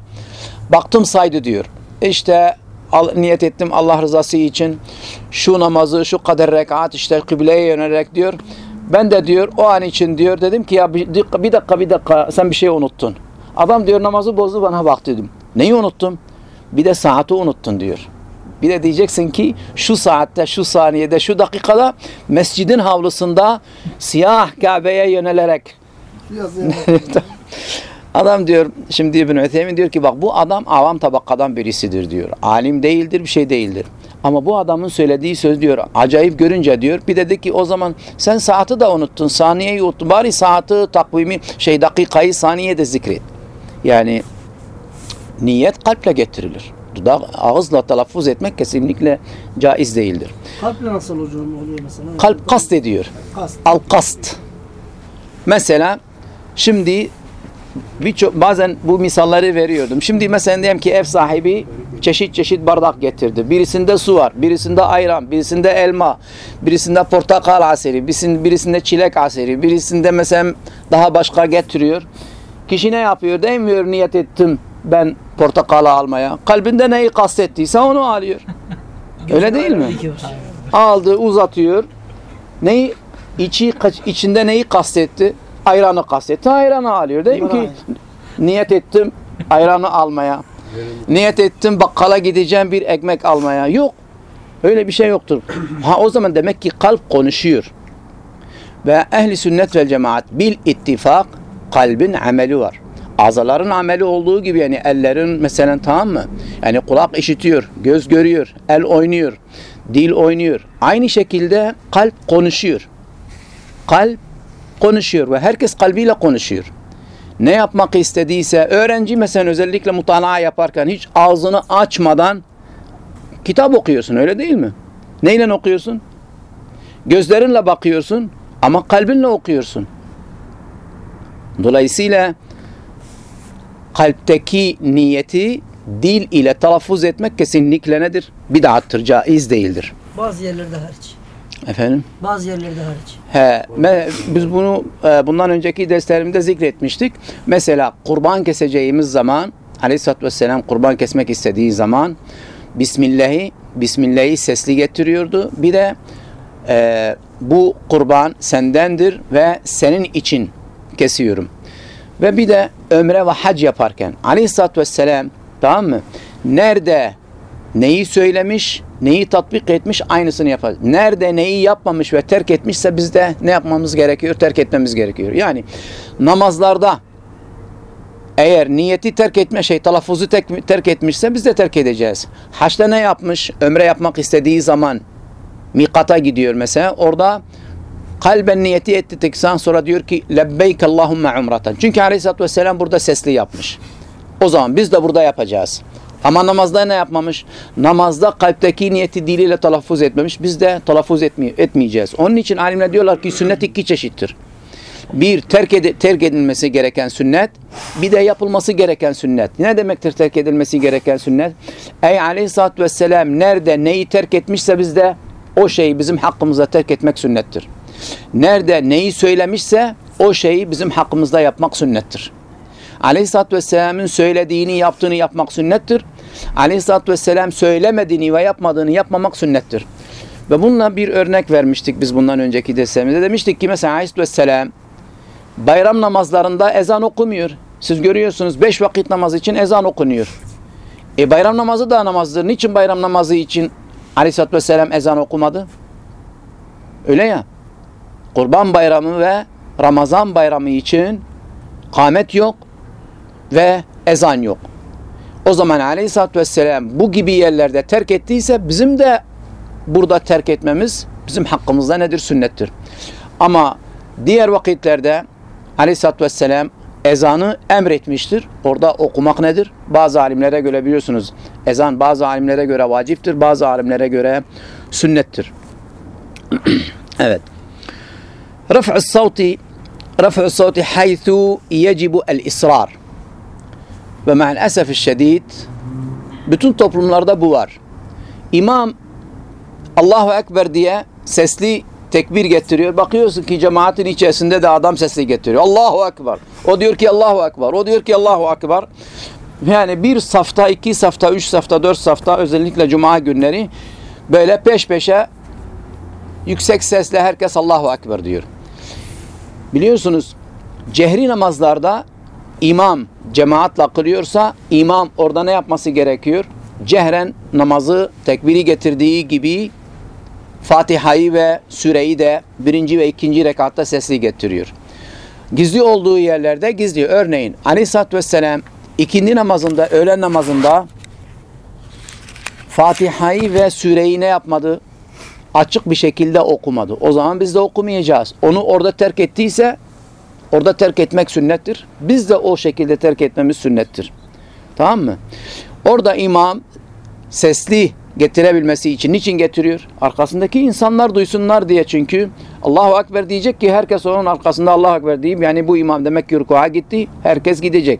Speaker 1: Baktım saydı diyor. İşte al, niyet ettim Allah rızası için şu namazı şu kadar rekat işte kıbleye yönelerek diyor. Ben de diyor o an için diyor dedim ki ya bir dakika bir dakika, bir dakika sen bir şey unuttun. Adam diyor namazı bozdu bana bak dedim. Neyi unuttum? Bir de saati unuttun diyor. Bir de diyeceksin ki şu saatte, şu saniyede, şu dakikada mescidin havlusunda siyah Kabe'ye yönelerek. Adam diyor şimdi İbn Ütheymin diyor ki bak bu adam avam tabakadan birisidir diyor. Alim değildir bir şey değildir. Ama bu adamın söylediği söz diyor acayip görünce diyor bir dedi ki o zaman sen saati de unuttun saniyeyi unuttun bari saati takvimi şey dakikayı saniye de zikret. Yani niyet kalple getirilir. Dudak ağızla telaffuz etmek kesinlikle caiz değildir.
Speaker 3: Kalple nasıl hocam oluyor mesela?
Speaker 1: Kalp kast ediyor.
Speaker 3: Kast.
Speaker 1: Al kast. Mesela şimdi birçok bazen bu misalları veriyordum. Şimdi mesela diyelim ki ev sahibi çeşit çeşit bardak getirdi. Birisinde su var, birisinde ayran, birisinde elma, birisinde portakal aseri, birisinde, birisinde çilek aseri, birisinde mesela daha başka getiriyor. Kişi ne yapıyor? Demiyor niyet ettim ben portakalı almaya. Kalbinde neyi kastettiyse onu alıyor. Öyle değil mi? Aldı uzatıyor. Neyi içi içinde neyi kastetti? Ayranı kastetti. Ayranı alıyor. Değil mi ki niyet ettim ayranı almaya. Niyet ettim bakkala gideceğim bir ekmek almaya. Yok. Öyle bir şey yoktur. Ha o zaman demek ki kalp konuşuyor. Ve ehli sünnet vel cemaat bil ittifak kalbin ameli var. Azaların ameli olduğu gibi yani ellerin mesela tamam mı? Yani kulak işitiyor, göz görüyor, el oynuyor, dil oynuyor. Aynı şekilde kalp konuşuyor. Kalp konuşuyor ve herkes kalbiyle konuşuyor. Ne yapmak istediyse öğrenci mesela özellikle mutalaa yaparken hiç ağzını açmadan kitap okuyorsun öyle değil mi? Neyle okuyorsun? Gözlerinle bakıyorsun ama kalbinle okuyorsun. Dolayısıyla kalpteki niyeti dil ile telaffuz etmek kesinlikle nedir? Bid'attır, caiz değildir.
Speaker 2: Bazı yerlerde hariç.
Speaker 1: Efendim?
Speaker 2: Bazı yerlerde hariç.
Speaker 1: He, me- biz bunu e, bundan önceki derslerimde zikretmiştik. Mesela kurban keseceğimiz zaman Aleyhisselatü Vesselam kurban kesmek istediği zaman Bismillah'i Bismillah'i sesli getiriyordu. Bir de e, bu kurban sendendir ve senin için kesiyorum. Ve bir de ömre ve hac yaparken Aleyhisselatü Vesselam tamam mı? Nerede neyi söylemiş, neyi tatbik etmiş aynısını yapar. Nerede neyi yapmamış ve terk etmişse biz de ne yapmamız gerekiyor? Terk etmemiz gerekiyor. Yani namazlarda eğer niyeti terk etme şey telaffuzu tek, terk etmişse biz de terk edeceğiz. Haçta ne yapmış? Ömre yapmak istediği zaman mikata gidiyor mesela. Orada kalben niyeti ettikten sonra diyor ki lebbeyk Allahümme umratan. Çünkü aleyhissalatü vesselam burada sesli yapmış. O zaman biz de burada yapacağız. Ama namazda ne yapmamış? Namazda kalpteki niyeti diliyle telaffuz etmemiş. Biz de telaffuz etmey etmeyeceğiz. Onun için alimler diyorlar ki sünnet iki çeşittir. Bir terk, ed terk edilmesi gereken sünnet, bir de yapılması gereken sünnet. Ne demektir terk edilmesi gereken sünnet? Ey aleyhissalatü vesselam nerede neyi terk etmişse biz de o şeyi bizim hakkımızda terk etmek sünnettir. Nerede neyi söylemişse o şeyi bizim hakkımızda yapmak sünnettir. Aleyhisselatü Vesselam'ın söylediğini yaptığını yapmak sünnettir. Aleyhisselatü Vesselam söylemediğini ve yapmadığını yapmamak sünnettir. Ve bununla bir örnek vermiştik biz bundan önceki derslerimizde. Demiştik ki mesela Aleyhisselatü Vesselam bayram namazlarında ezan okumuyor. Siz görüyorsunuz beş vakit namaz için ezan okunuyor. E bayram namazı da namazdır. Niçin bayram namazı için Aleyhisselatü Vesselam ezan okumadı? Öyle ya. Kurban bayramı ve Ramazan bayramı için kâmet yok ve ezan yok. O zaman aleyhissalatü vesselam bu gibi yerlerde terk ettiyse bizim de burada terk etmemiz bizim hakkımızda nedir? Sünnettir. Ama diğer vakitlerde aleyhissalatü vesselam ezanı emretmiştir. Orada okumak nedir? Bazı alimlere göre biliyorsunuz ezan bazı alimlere göre vaciptir, bazı alimlere göre sünnettir. evet. Raf'u savti raf'u savti haythu yecibu el-israr ve maalesef şiddet bütün toplumlarda bu var. İmam Allahu Ekber diye sesli tekbir getiriyor. Bakıyorsun ki cemaatin içerisinde de adam sesli getiriyor. Allahu Ekber. O diyor ki Allahu Ekber. O diyor ki Allahu Ekber. Yani bir safta, iki safta, üç safta, dört safta özellikle cuma günleri böyle peş peşe yüksek sesle herkes Allahu Ekber diyor. Biliyorsunuz cehri namazlarda imam cemaatla kılıyorsa imam orada ne yapması gerekiyor? Cehren namazı tekbiri getirdiği gibi Fatiha'yı ve süreyi de birinci ve ikinci rekatta sesli getiriyor. Gizli olduğu yerlerde gizli. Örneğin Aleyhisselatü Vesselam ikindi namazında, öğlen namazında Fatiha'yı ve süreyi ne yapmadı? Açık bir şekilde okumadı. O zaman biz de okumayacağız. Onu orada terk ettiyse orada terk etmek sünnettir. Biz de o şekilde terk etmemiz sünnettir. Tamam mı? Orada imam sesli getirebilmesi için niçin getiriyor? Arkasındaki insanlar duysunlar diye çünkü Allahu Ekber diyecek ki herkes onun arkasında Allahu Ekber diyeyim. Yani bu imam demek ki rükuğa gitti. Herkes gidecek.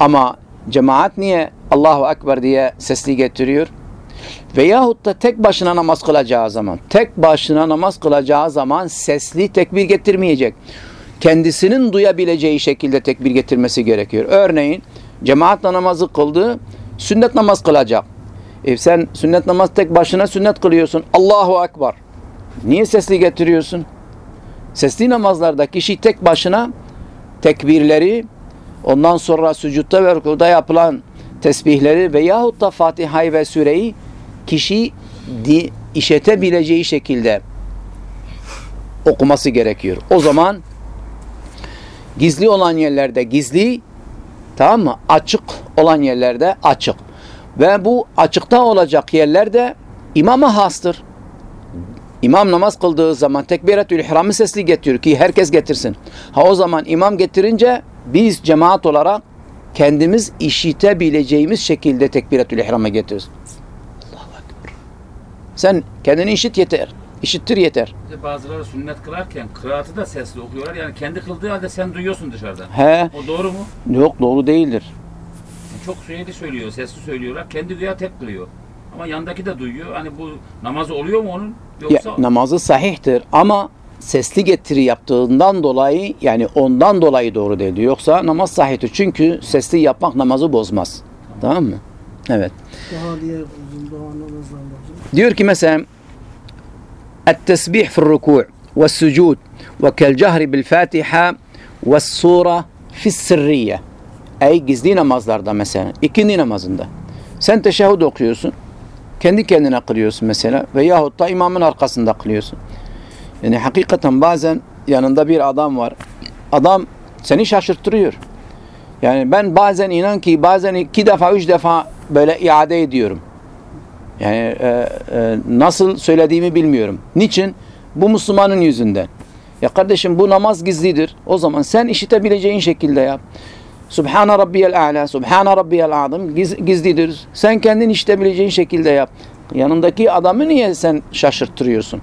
Speaker 1: Ama cemaat niye Allahu Ekber diye sesli getiriyor? Veyahut da tek başına namaz kılacağı zaman, tek başına namaz kılacağı zaman sesli tekbir getirmeyecek. Kendisinin duyabileceği şekilde tekbir getirmesi gerekiyor. Örneğin cemaatle namazı kıldı, sünnet namaz kılacak. E sen sünnet namaz tek başına sünnet kılıyorsun. Allahu Ekber. Niye sesli getiriyorsun? Sesli namazlarda kişi tek başına tekbirleri, ondan sonra sucutta ve rükuda yapılan tesbihleri veyahut da Fatiha'yı ve süreyi kişi di, işetebileceği şekilde okuması gerekiyor. O zaman gizli olan yerlerde gizli, tamam mı? Açık olan yerlerde açık. Ve bu açıkta olacak yerlerde imama hastır. İmam namaz kıldığı zaman tekbiretül ihramı sesli getiriyor ki herkes getirsin. Ha o zaman imam getirince biz cemaat olarak kendimiz işitebileceğimiz şekilde tekbiretül ihrama getiririz. Sen kendini işit yeter. İşittir yeter.
Speaker 4: Bazıları sünnet kılarken kıraatı da sesli okuyorlar. Yani kendi kıldığı halde sen duyuyorsun dışarıdan.
Speaker 1: He.
Speaker 4: O doğru mu?
Speaker 1: Yok doğru değildir.
Speaker 4: Çok sürekli söylüyor, sesli söylüyorlar. Kendi duyar tek kılıyor. Ama yandaki de duyuyor. Hani bu namazı oluyor mu onun?
Speaker 1: Ya,
Speaker 4: Yoksa
Speaker 1: namazı sahihtir ama sesli getiri yaptığından dolayı yani ondan dolayı doğru değil. Yoksa namaz sahihtir. Çünkü sesli yapmak namazı bozmaz. Tamam mı? Evet.
Speaker 3: Daha diğer uzun doğa namazlarında hocam.
Speaker 1: Diyor ki mesela التسبيح في الركوع والسجود وكالجهر بالفاتحة والسورة في السرية Ey gizli namazlarda mesela ikindi namazında sen teşehhüd okuyorsun kendi kendine kılıyorsun mesela veyahut da imamın arkasında kılıyorsun. Yani hakikaten bazen yanında bir adam var. Adam seni şaşırttırıyor. Yani ben bazen inan ki bazen iki defa üç defa böyle iade ediyorum. Yani e, e, nasıl söylediğimi bilmiyorum. Niçin? Bu Müslümanın yüzünden. Ya kardeşim bu namaz gizlidir. O zaman sen işitebileceğin şekilde yap. Subhane Rabbiyel A'la, Subhane Rabbiyel Azim giz, gizlidir. Sen kendin işitebileceğin şekilde yap. Yanındaki adamı niye sen şaşırttırıyorsun?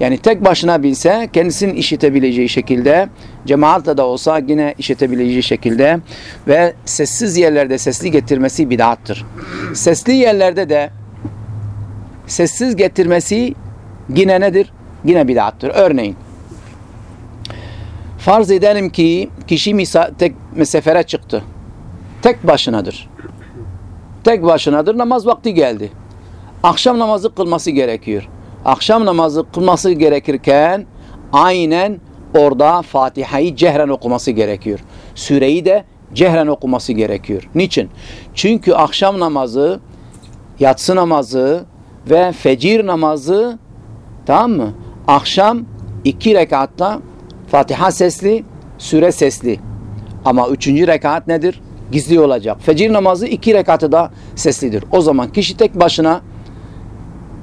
Speaker 1: Yani tek başına bilse kendisinin işitebileceği şekilde, cemaatle de olsa yine işitebileceği şekilde ve sessiz yerlerde sesli getirmesi bid'attır. Sesli yerlerde de sessiz getirmesi yine nedir? Yine bid'attır. Örneğin farz edelim ki kişi misa tek sefere çıktı. Tek başınadır. Tek başınadır. Namaz vakti geldi. Akşam namazı kılması gerekiyor. Akşam namazı kılması gerekirken aynen orada Fatiha'yı cehren okuması gerekiyor. Süreyi de cehren okuması gerekiyor. Niçin? Çünkü akşam namazı, yatsı namazı ve fecir namazı tamam mı? Akşam iki rekatta Fatiha sesli, süre sesli. Ama üçüncü rekat nedir? Gizli olacak. Fecir namazı iki rekatı da seslidir. O zaman kişi tek başına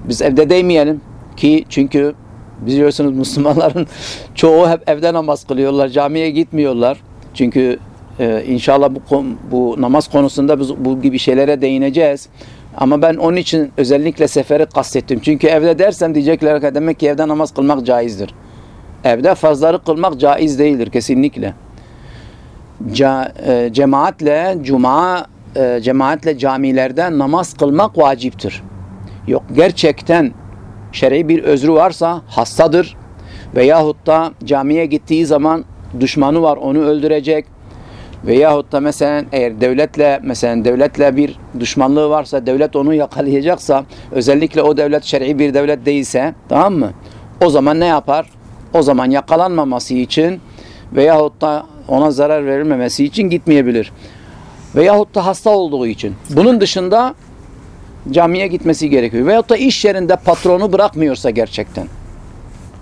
Speaker 1: biz evde değmeyelim ki çünkü biliyorsunuz Müslümanların çoğu hep evde namaz kılıyorlar. Camiye gitmiyorlar. Çünkü e, inşallah bu, bu namaz konusunda biz bu gibi şeylere değineceğiz. Ama ben onun için özellikle seferi kastettim. Çünkü evde dersem diyecekler ki demek ki evde namaz kılmak caizdir. Evde farzları kılmak caiz değildir kesinlikle. ca- e, cemaatle cuma e, cemaatle camilerde namaz kılmak vaciptir. Yok gerçekten şer'i bir özrü varsa hastadır veyahut da camiye gittiği zaman düşmanı var onu öldürecek veyahut da mesela eğer devletle mesela devletle bir düşmanlığı varsa devlet onu yakalayacaksa özellikle o devlet şer'i bir devlet değilse tamam mı? O zaman ne yapar? O zaman yakalanmaması için veyahut da ona zarar verilmemesi için gitmeyebilir. Veyahut da hasta olduğu için. Bunun dışında camiye gitmesi gerekiyor. Veyahut da iş yerinde patronu bırakmıyorsa gerçekten.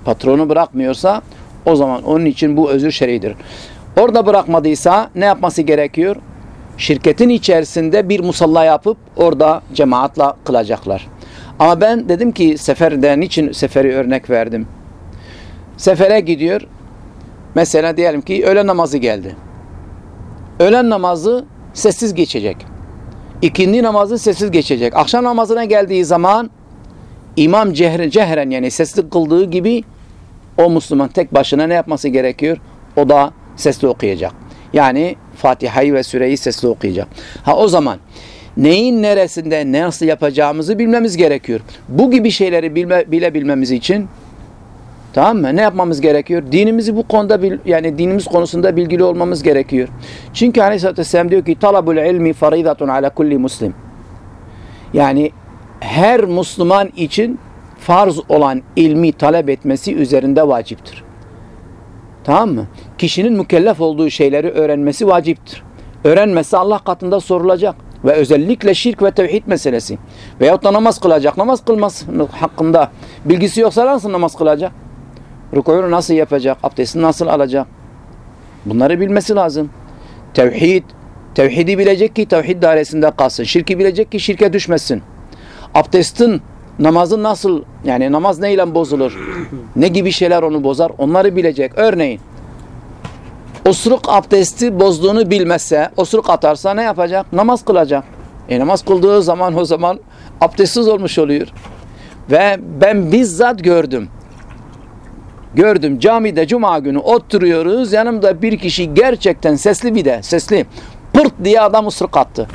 Speaker 1: Patronu bırakmıyorsa o zaman onun için bu özür şer'idir. Orada bırakmadıysa ne yapması gerekiyor? Şirketin içerisinde bir musalla yapıp orada cemaatla kılacaklar. Ama ben dedim ki seferde niçin seferi örnek verdim? Sefere gidiyor. Mesela diyelim ki öğlen namazı geldi. Öğlen namazı sessiz geçecek. İkindi namazı sessiz geçecek. Akşam namazına geldiği zaman imam cehr cehren yani sesli kıldığı gibi o Müslüman tek başına ne yapması gerekiyor? O da sesli okuyacak. Yani Fatiha'yı ve süreyi sesli okuyacak. Ha o zaman neyin neresinde ne nasıl yapacağımızı bilmemiz gerekiyor. Bu gibi şeyleri bilme, bilebilmemiz için Tamam mı? Ne yapmamız gerekiyor? Dinimizi bu konuda yani dinimiz konusunda bilgili olmamız gerekiyor. Çünkü Aleyhisselatü Vesselam diyor ki talabul ilmi faridatun ala kulli muslim. Yani her Müslüman için farz olan ilmi talep etmesi üzerinde vaciptir. Tamam mı? Kişinin mükellef olduğu şeyleri öğrenmesi vaciptir. Öğrenmesi Allah katında sorulacak. Ve özellikle şirk ve tevhid meselesi. Veyahut da namaz kılacak. Namaz kılması hakkında bilgisi yoksa nasıl namaz kılacak? Rükûnu nasıl yapacak? Abdestini nasıl alacak? Bunları bilmesi lazım. Tevhid, tevhidi bilecek ki tevhid dairesinde kalsın. Şirki bilecek ki şirke düşmesin. Abdestin, namazın nasıl, yani namaz neyle bozulur? Ne gibi şeyler onu bozar? Onları bilecek. Örneğin, osuruk abdesti bozduğunu bilmezse, osuruk atarsa ne yapacak? Namaz kılacak. E namaz kıldığı zaman o zaman abdestsiz olmuş oluyor. Ve ben bizzat gördüm. Gördüm camide cuma günü oturuyoruz. Yanımda bir kişi gerçekten sesli bir de sesli pırt diye adam ısırık attı.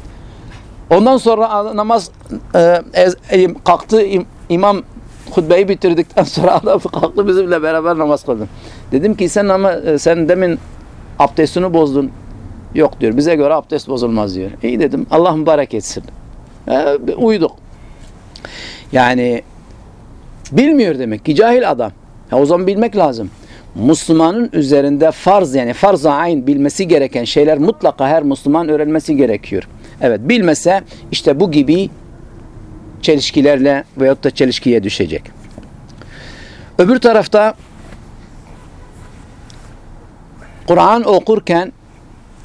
Speaker 1: Ondan sonra namaz e, e, kalktı im, imam hutbeyi bitirdikten sonra adam kalktı bizimle beraber namaz kıldı. Dedim ki sen ama e, sen demin abdestini bozdun. Yok diyor. Bize göre abdest bozulmaz diyor. İyi dedim. Allah mübarek etsin. E, uyduk. Yani bilmiyor demek ki cahil adam. Ya o zaman bilmek lazım. Müslümanın üzerinde farz yani farz-ı ayn bilmesi gereken şeyler mutlaka her Müslüman öğrenmesi gerekiyor. Evet bilmese işte bu gibi çelişkilerle veyahut da çelişkiye düşecek. Öbür tarafta Kur'an okurken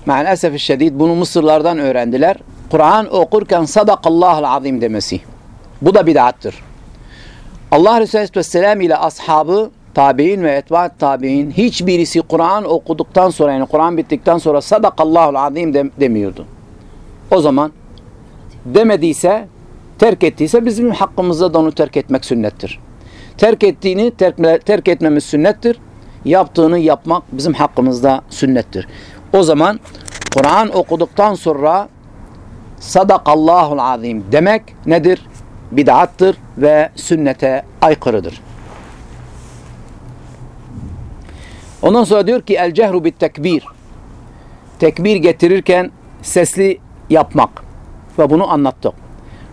Speaker 1: maalesef şiddet bunu Mısırlardan öğrendiler. Kur'an okurken sadakallahul azim demesi. Bu da bid'attır. Allah Resulü Aleyhisselam ile ashabı tabi'in ve etbaat tabi'in hiçbirisi Kur'an okuduktan sonra yani Kur'an bittikten sonra sadakallahul azim dem demiyordu. O zaman demediyse terk ettiyse bizim hakkımızda da onu terk etmek sünnettir. Terk ettiğini terk, terk etmemiz sünnettir. Yaptığını yapmak bizim hakkımızda sünnettir. O zaman Kur'an okuduktan sonra sadakallahul azim demek nedir? Bid'attır ve sünnete aykırıdır. Ondan sonra diyor ki el cehru bit tekbir. Tekbir getirirken sesli yapmak. Ve bunu anlattık.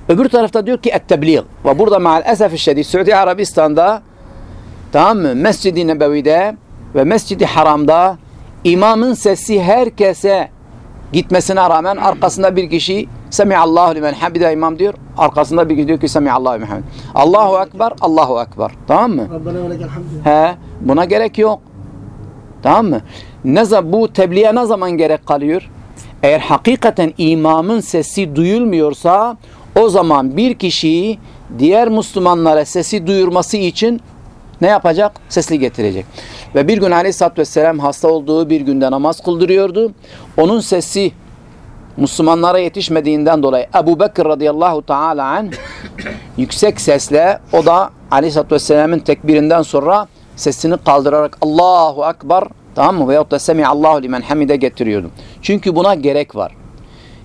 Speaker 1: Öbür tarafta diyor ki et tebliğ. Ve burada maalesef şiddet Suudi Arabistan'da tamam mı? Mescid-i Nebevi'de ve Mescid-i Haram'da imamın sesi herkese gitmesine rağmen arkasında bir kişi Semiallahu limen hamide imam diyor. Arkasında bir diyor ki Semiallahu limen. Allahu ekber, Allahu ekber. Tamam mı? He, buna gerek yok. Tamam mı? Ne bu tebliğe ne zaman gerek kalıyor? Eğer hakikaten imamın sesi duyulmuyorsa o zaman bir kişiyi diğer Müslümanlara sesi duyurması için ne yapacak? Sesli getirecek. Ve bir gün Aleyhisselatü Vesselam hasta olduğu bir günde namaz kıldırıyordu. Onun sesi Müslümanlara yetişmediğinden dolayı Ebu Bekir radıyallahu teala an yüksek sesle o da Aleyhisselatü Vesselam'ın tekbirinden sonra sesini kaldırarak Allahu Ekber Tamam mı? Veyahut da Semiallahu limen hamide getiriyordum. Çünkü buna gerek var.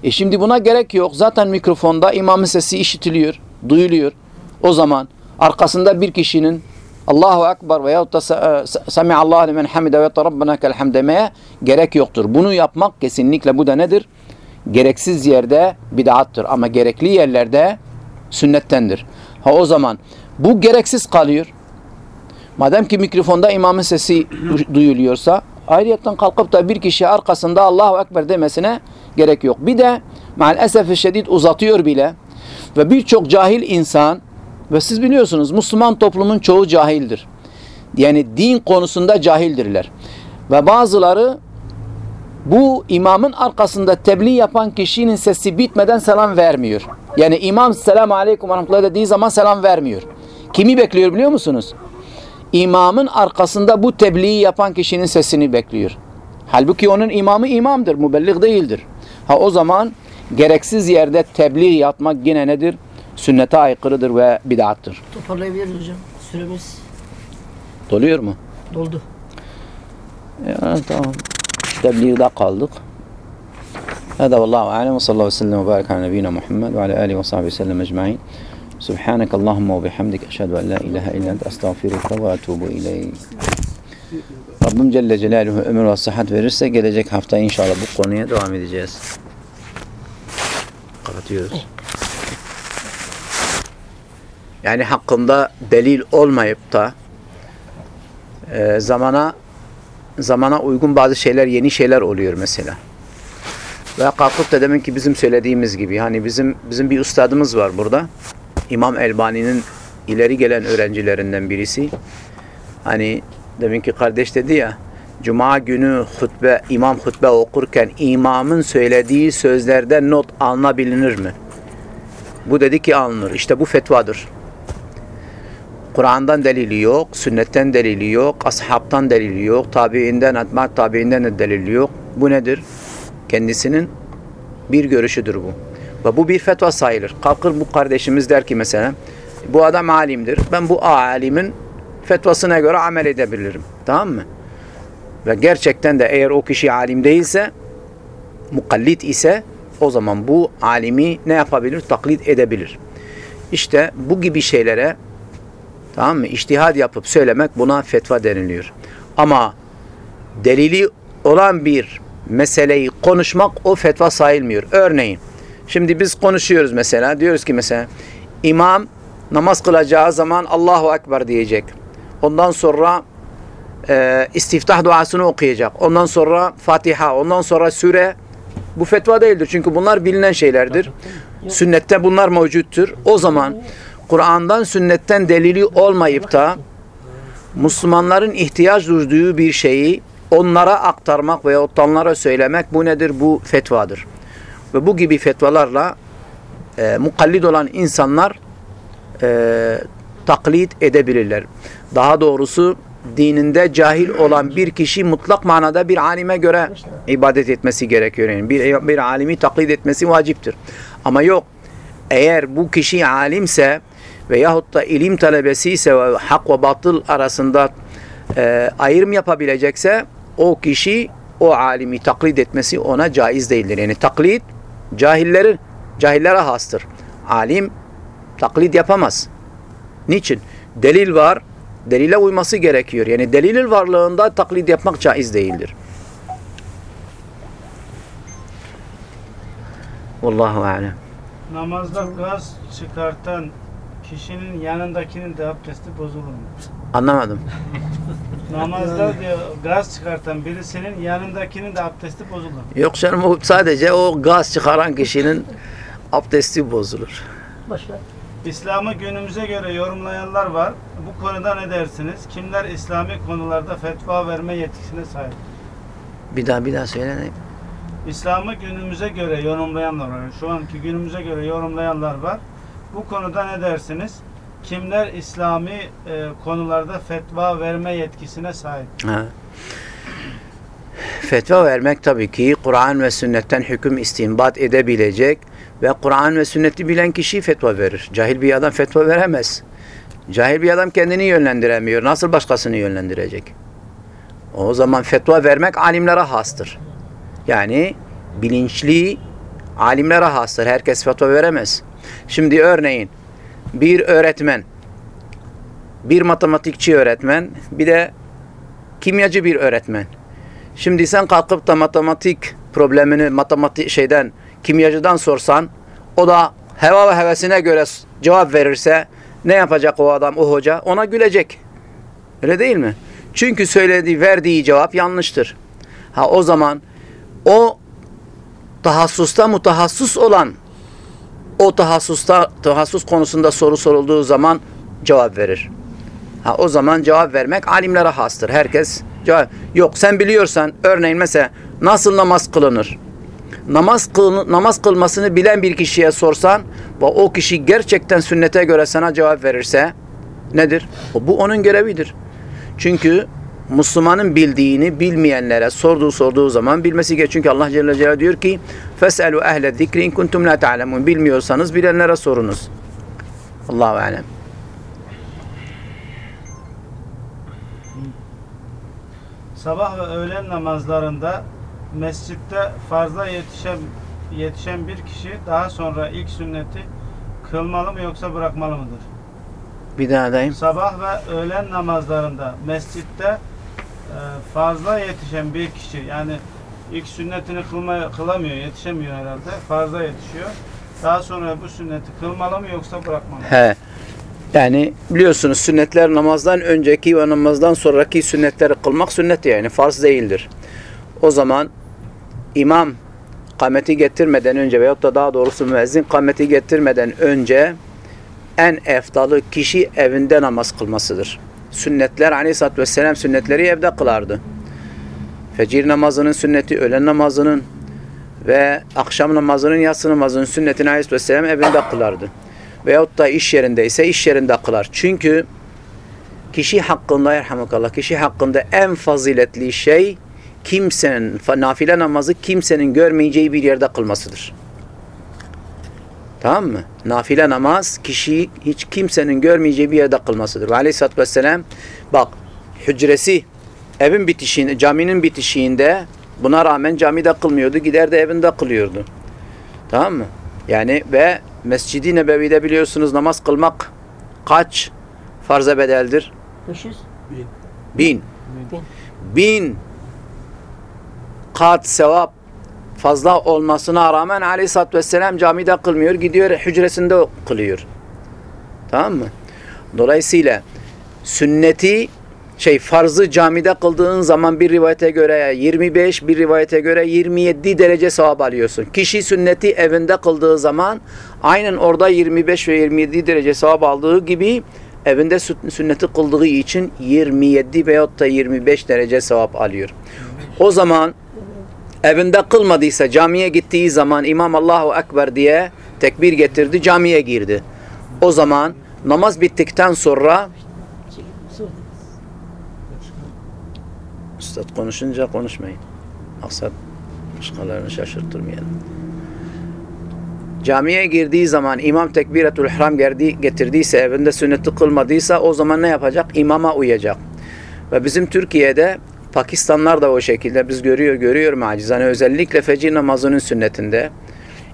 Speaker 1: E şimdi buna gerek yok. Zaten mikrofonda imamın sesi işitiliyor, duyuluyor. O zaman arkasında bir kişinin Allahu Ekber veyahut da se- Semiallahu limen hamide ve Rabbena hamd demeye gerek yoktur. Bunu yapmak kesinlikle bu da nedir? Gereksiz yerde bid'attır ama gerekli yerlerde sünnettendir. Ha o zaman bu gereksiz kalıyor. Madem ki mikrofonda imamın sesi du- duyuluyorsa ayrıyetten kalkıp da bir kişi arkasında Allahu Ekber demesine gerek yok. Bir de maalesef şiddet uzatıyor bile ve birçok cahil insan ve siz biliyorsunuz Müslüman toplumun çoğu cahildir. Yani din konusunda cahildirler. Ve bazıları bu imamın arkasında tebliğ yapan kişinin sesi bitmeden selam vermiyor. Yani imam selamu aleyküm rahmetullah dediği zaman selam vermiyor. Kimi bekliyor biliyor musunuz? İmamın arkasında bu tebliği yapan kişinin sesini bekliyor. Halbuki onun imamı imamdır, mübelliğ değildir. Ha o zaman gereksiz yerde tebliğ yapmak yine nedir? Sünnete aykırıdır ve bid'attır.
Speaker 2: Toparlayabiliriz hocam. Süremiz
Speaker 1: Doluyor mu?
Speaker 2: doldu.
Speaker 1: Ya, tamam tebliğde kaldık. Hada vallahu alem ve sallallahu sellem ve barik ala nebine Muhammed ve ala alihi ve sahbihi sellem ecmain. Subhanak Allahumma ve bihamdik eşhedü en la ilahe illa ente estağfiruke ve etûbu ileyk. Rabbim Celle Celaluhu ömür ve sıhhat verirse gelecek hafta inşallah bu konuya devam edeceğiz. Kapatıyoruz. Yani hakkında delil olmayıp da e, zamana zamana uygun bazı şeyler, yeni şeyler oluyor mesela. Ve kalkıp da demek ki bizim söylediğimiz gibi hani bizim bizim bir ustadımız var burada. İmam Elbani'nin ileri gelen öğrencilerinden birisi. Hani deminki kardeş dedi ya Cuma günü hutbe, imam hutbe okurken imamın söylediği sözlerden not alınabilir mi? Bu dedi ki alınır. İşte bu fetvadır. Kur'an'dan delili yok, sünnetten delili yok, ashabtan delili yok, tabiinden, atma tabiinden de delili yok. Bu nedir? Kendisinin bir görüşüdür bu. Ve bu bir fetva sayılır. Kalkır bu kardeşimiz der ki mesela, bu adam alimdir. Ben bu alimin fetvasına göre amel edebilirim. Tamam mı? Ve gerçekten de eğer o kişi alim değilse, mukallit ise o zaman bu alimi ne yapabilir? Taklit edebilir. İşte bu gibi şeylere Tamam mı? İçtihad yapıp söylemek buna fetva deniliyor. Ama delili olan bir meseleyi konuşmak o fetva sayılmıyor. Örneğin şimdi biz konuşuyoruz mesela diyoruz ki mesela imam namaz kılacağı zaman Allahu Ekber diyecek. Ondan sonra e, istiftah duasını okuyacak. Ondan sonra Fatiha, ondan sonra sure. Bu fetva değildir. Çünkü bunlar bilinen şeylerdir. Sünnette bunlar mevcuttur. O zaman Kur'an'dan, sünnetten delili olmayıp da Müslümanların ihtiyaç duyduğu bir şeyi onlara aktarmak veya onlara söylemek bu nedir? Bu fetvadır. Ve bu gibi fetvalarla e, mukallid olan insanlar e, taklit edebilirler. Daha doğrusu dininde cahil olan bir kişi mutlak manada bir alime göre ibadet etmesi gerekiyor. Yani bir, bir alimi taklit etmesi vaciptir. Ama yok eğer bu kişi alimse veyahut da ilim talebesi ise hak ve batıl arasında e, ayrım yapabilecekse o kişi o alimi taklit etmesi ona caiz değildir. Yani taklit cahillerin cahillere hastır. Alim taklit yapamaz. Niçin? Delil var. Delile uyması gerekiyor. Yani delilin varlığında taklit yapmak caiz değildir. Vallahu alem.
Speaker 3: Namazda gaz çıkartan kişinin yanındakinin de abdesti bozulur mu?
Speaker 1: Anlamadım.
Speaker 3: Namazda diyor gaz çıkartan birisinin yanındakinin de abdesti bozulur mu?
Speaker 1: Yok canım o sadece o gaz çıkaran kişinin abdesti bozulur.
Speaker 2: Başka?
Speaker 3: İslam'ı günümüze göre yorumlayanlar var. Bu konuda ne dersiniz? Kimler İslami konularda fetva verme yetkisine sahip?
Speaker 1: Bir daha bir daha söyle.
Speaker 3: İslam'ı günümüze göre yorumlayanlar var. Şu anki günümüze göre yorumlayanlar var. Bu konuda ne dersiniz? Kimler İslami e, konularda fetva verme yetkisine sahip?
Speaker 1: Ha. Fetva vermek tabii ki Kur'an ve sünnetten hüküm istinbat edebilecek ve Kur'an ve sünneti bilen kişi fetva verir. Cahil bir adam fetva veremez. Cahil bir adam kendini yönlendiremiyor. Nasıl başkasını yönlendirecek? O zaman fetva vermek alimlere hastır. Yani bilinçli alimlere hastır. Herkes fetva veremez. Şimdi örneğin bir öğretmen, bir matematikçi öğretmen, bir de kimyacı bir öğretmen. Şimdi sen kalkıp da matematik problemini matematik şeyden kimyacıdan sorsan o da heva ve hevesine göre cevap verirse ne yapacak o adam o hoca? Ona gülecek. Öyle değil mi? Çünkü söylediği verdiği cevap yanlıştır. Ha o zaman o tahassusta mutahassıs olan o tahassusta tahassus konusunda soru sorulduğu zaman cevap verir. Ha o zaman cevap vermek alimlere hastır. Herkes cevap yok sen biliyorsan örneğin mesela nasıl namaz kılınır? Namaz kıl, namaz kılmasını bilen bir kişiye sorsan ve o kişi gerçekten sünnete göre sana cevap verirse nedir? O, bu onun görevidir. Çünkü Müslümanın bildiğini bilmeyenlere sorduğu sorduğu zaman bilmesi gerekiyor. Çünkü Allah Celle Celaluhu diyor ki فَاسْأَلُوا اَهْلَ الذِّكْرِ اِنْ كُنْتُمْ لَا تَعْلَمُونَ Bilmiyorsanız bilenlere sorunuz. Allahu alem.
Speaker 3: Sabah ve öğlen namazlarında mescitte farza yetişen yetişen bir kişi daha sonra ilk sünneti kılmalı mı yoksa bırakmalı mıdır?
Speaker 1: Bir daha dayım.
Speaker 3: Sabah ve öğlen namazlarında mescitte e, farza yetişen bir kişi yani ilk sünnetini kılmaya, kılamıyor, yetişemiyor herhalde. Farza yetişiyor. Daha sonra bu sünneti kılmalı mı yoksa bırakmalı mı?
Speaker 1: He. Yani biliyorsunuz sünnetler namazdan önceki ve namazdan sonraki sünnetleri kılmak sünnet yani farz değildir. O zaman imam kâmeti getirmeden önce veyahut da daha doğrusu müezzin kâmeti getirmeden önce en eftalı kişi evinde namaz kılmasıdır. Sünnetler aleyhissalatü vesselam sünnetleri evde kılardı. Fecir namazının sünneti, öğlen namazının ve akşam namazının, yatsı namazının sünnetini aleyhissalatü vesselam evinde kılardı. Veyahut da iş yerindeyse iş yerinde kılar. Çünkü kişi hakkında yerhamukallah, kişi hakkında en faziletli şey kimsenin, nafile namazı kimsenin görmeyeceği bir yerde kılmasıdır. Tamam mı? Nafile namaz kişi hiç kimsenin görmeyeceği bir yerde kılmasıdır. Ve aleyhissalatü vesselam bak hücresi evin bitişiğinde, caminin bitişiğinde buna rağmen camide kılmıyordu. Gider de evinde kılıyordu. Tamam mı? Yani ve Mescid-i Nebevi'de biliyorsunuz namaz kılmak kaç farza bedeldir?
Speaker 2: 500.
Speaker 1: Bin.
Speaker 2: Bin.
Speaker 1: Bin kat sevap fazla olmasına rağmen aleyhissalatü vesselam camide kılmıyor. Gidiyor hücresinde kılıyor. Tamam mı? Dolayısıyla sünneti şey farzı camide kıldığın zaman bir rivayete göre 25 bir rivayete göre 27 derece sevap alıyorsun. Kişi sünneti evinde kıldığı zaman aynen orada 25 ve 27 derece sevap aldığı gibi evinde sü- sünneti kıldığı için 27 veyahut da 25 derece sevap alıyor. O zaman evinde kılmadıysa camiye gittiği zaman İmam Allahu Ekber diye tekbir getirdi camiye girdi. O zaman namaz bittikten sonra Üstad konuşunca konuşmayın. Maksat başkalarını şaşırtmayalım. Camiye girdiği zaman imam tekbiretül ihram getirdiyse, evinde sünneti kılmadıysa o zaman ne yapacak? İmama uyacak. Ve bizim Türkiye'de Pakistanlar da o şekilde biz görüyor görüyorum acizane özellikle fecir namazının sünnetinde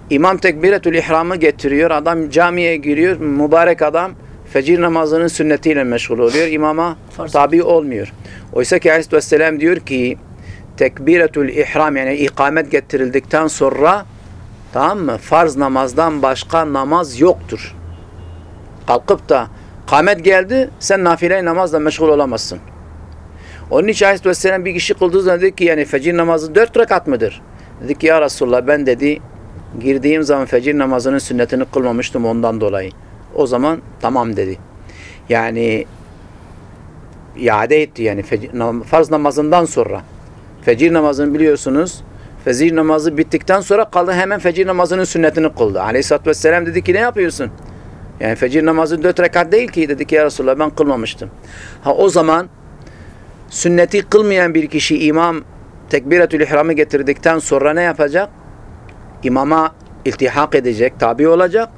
Speaker 1: İmam tekbiretül ihramı getiriyor. Adam camiye giriyor. Mübarek adam fecir namazının sünnetiyle meşgul oluyor. İmama
Speaker 2: Farz.
Speaker 1: tabi olmuyor. Oysa ki Aleyhisselam diyor ki tekbiretül ihram yani ikamet getirildikten sonra tamam mı? Farz namazdan başka namaz yoktur. Kalkıp da kamet geldi sen nafile namazla meşgul olamazsın. Onun için Aleyhisselam bir kişi kıldığı zaman dedi ki yani fecir namazı dört rekat mıdır? Dedi ki ya Resulullah ben dedi girdiğim zaman fecir namazının sünnetini kılmamıştım ondan dolayı. O zaman tamam dedi. Yani iade etti yani fecir, farz namazından sonra. Fecir namazını biliyorsunuz. Fecir namazı bittikten sonra kaldı hemen fecir namazının sünnetini kıldı. Aleyhisselatü Vesselam dedi ki ne yapıyorsun? Yani fecir namazı dört rekat değil ki. Dedi ki ya Resulallah ben kılmamıştım. Ha o zaman sünneti kılmayan bir kişi imam tekbiretül ihramı getirdikten sonra ne yapacak? İmama iltihak edecek, tabi olacak.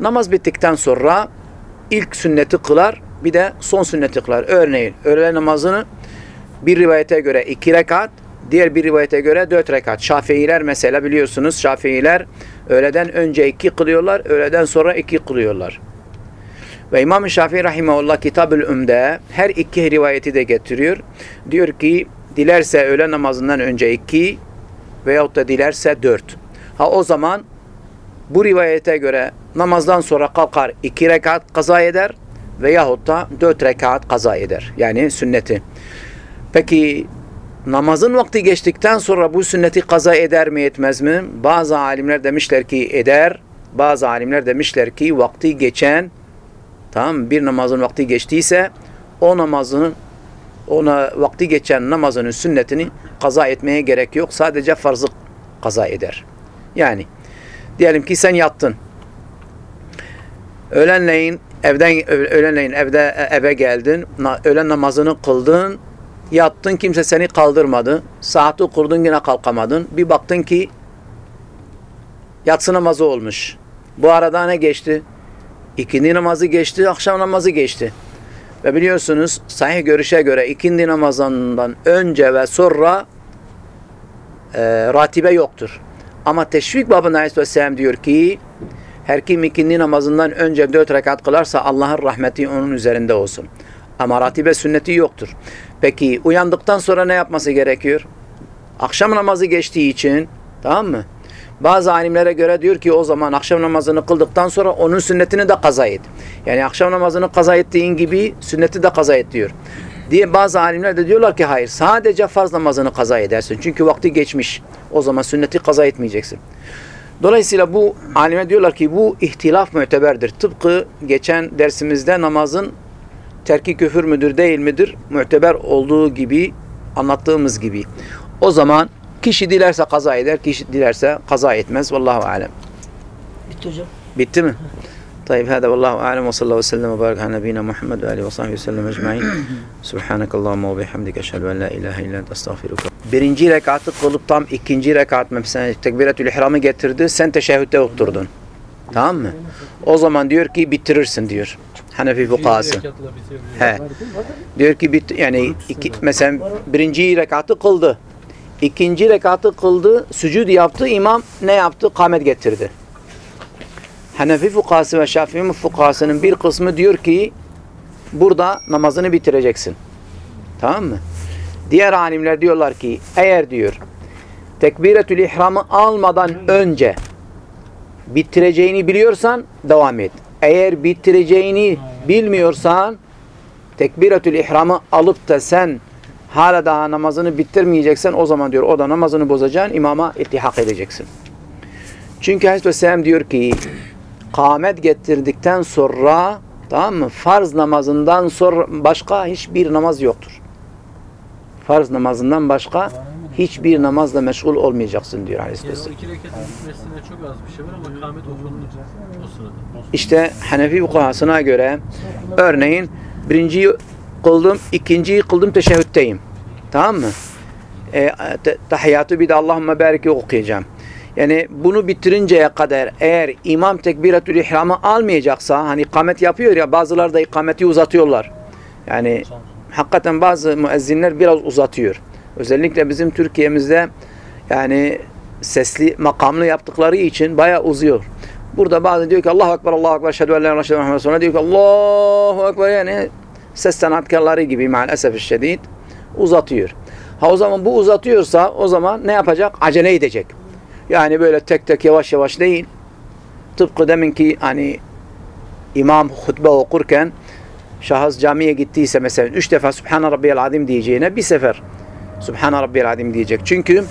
Speaker 1: Namaz bittikten sonra ilk sünneti kılar, bir de son sünneti kılar. Örneğin öğle namazını bir rivayete göre iki rekat, diğer bir rivayete göre dört rekat. Şafiiler mesela biliyorsunuz Şafiiler öğleden önce iki kılıyorlar, öğleden sonra iki kılıyorlar. Ve İmam-ı Şafii Rahimahullah Kitab-ül Üm'de her iki rivayeti de getiriyor. Diyor ki dilerse öğle namazından önce iki veyahut da dilerse dört. Ha o zaman bu rivayete göre namazdan sonra kalkar iki rekat kaza eder veyahut da dört rekat kaza eder. Yani sünneti. Peki namazın vakti geçtikten sonra bu sünneti kaza eder mi etmez mi? Bazı alimler demişler ki eder. Bazı alimler demişler ki vakti geçen tamam bir namazın vakti geçtiyse o namazın ona vakti geçen namazının sünnetini kaza etmeye gerek yok. Sadece farzı kaza eder. Yani diyelim ki sen yattın. Öğlenleyin evden öğlenleyin evde eve geldin. Öğlen namazını kıldın. Yattın kimse seni kaldırmadı. Saati kurdun yine kalkamadın. Bir baktın ki yatsı namazı olmuş. Bu arada ne geçti? İkindi namazı geçti, akşam namazı geçti. Ve biliyorsunuz sahih görüşe göre ikindi namazından önce ve sonra e, ratibe yoktur. Ama teşvik babında Aleyhisselam diyor ki her kim ikindi namazından önce dört rekat kılarsa Allah'ın rahmeti onun üzerinde olsun. Ama ratibe sünneti yoktur. Peki uyandıktan sonra ne yapması gerekiyor? Akşam namazı geçtiği için tamam mı? Bazı alimlere göre diyor ki o zaman akşam namazını kıldıktan sonra onun sünnetini de kaza et. Yani akşam namazını kaza ettiğin gibi sünneti de kaza et diyor. Diye bazı alimler de diyorlar ki hayır sadece farz namazını kaza edersin. Çünkü vakti geçmiş. O zaman sünneti kaza etmeyeceksin. Dolayısıyla bu alime diyorlar ki bu ihtilaf müteberdir. Tıpkı geçen dersimizde namazın terki küfür müdür değil midir? Müteber olduğu gibi anlattığımız gibi. O zaman kişi dilerse kaza eder, kişi dilerse kaza etmez. Vallahu alem.
Speaker 2: Bitti hocam.
Speaker 1: Bitti mi? طيب هذا والله أعلم وصلى الله وسلم وبارك على نبينا محمد وآله وصحبه وسلم أجمعين سبحانك اللهم وبحمدك أشهد أن لا إله إلا أنت أستغفرك Birinci rekatı kılıp tam ikinci rekat mesela tekbiretül ihramı getirdi. Sen teşehhütte oturdun. Tamam mı? O zaman diyor ki bitirirsin diyor. Hanefi fukahası. He. Diyor ki bit yani iki, mesela birinci rekatı kıldı. İkinci rekatı kıldı, sücud yaptı, imam ne yaptı? Kamet getirdi. Hanefi fukahası ve Şafii fukahasının bir kısmı diyor ki burada namazını bitireceksin. Tamam mı? Diğer alimler diyorlar ki eğer diyor tekbiretül ihramı almadan önce bitireceğini biliyorsan devam et. Eğer bitireceğini bilmiyorsan tekbiretül ihramı alıp da sen hala daha namazını bitirmeyeceksen o zaman diyor o da namazını bozacaksın imama iltihak edeceksin. Çünkü Aleyhisselam diyor ki kâmet getirdikten sonra tamam mı? Farz namazından sonra başka hiçbir namaz yoktur. Farz namazından başka hiçbir namazla meşgul olmayacaksın diyor
Speaker 5: Yani
Speaker 1: Aleyhisselam.
Speaker 5: iki bitmesine çok az bir şey var ama kâmet okundu o sırada.
Speaker 1: İşte Hanefi fukahasına göre örneğin birinciyi kıldım, ikinciyi kıldım teşehhütteyim. Tamam mı? E, tahiyyatı bir de Allahümme beriki okuyacağım. Yani bunu bitirinceye kadar eğer imam tekbiretül ihramı almayacaksa hani ikamet yapıyor ya bazıları da ikameti uzatıyorlar. Yani hakikaten bazı müezzinler biraz uzatıyor. Özellikle bizim Türkiye'mizde yani sesli makamlı yaptıkları için bayağı uzuyor. Burada bazı diyor ki Allahu Ekber, Allahu Ekber, Şehadü en la diyor ki Allahu Ekber yani ses sanatkarları gibi maalesef şiddet uzatıyor. Ha o zaman bu uzatıyorsa o zaman ne yapacak? Acele edecek. Yani böyle tek tek yavaş yavaş değil. Tıpkı deminki hani imam hutbe okurken şahıs camiye gittiyse mesela üç defa Subhane Rabbiyel Azim diyeceğine bir sefer Subhane Rabbiyel Azim diyecek. Çünkü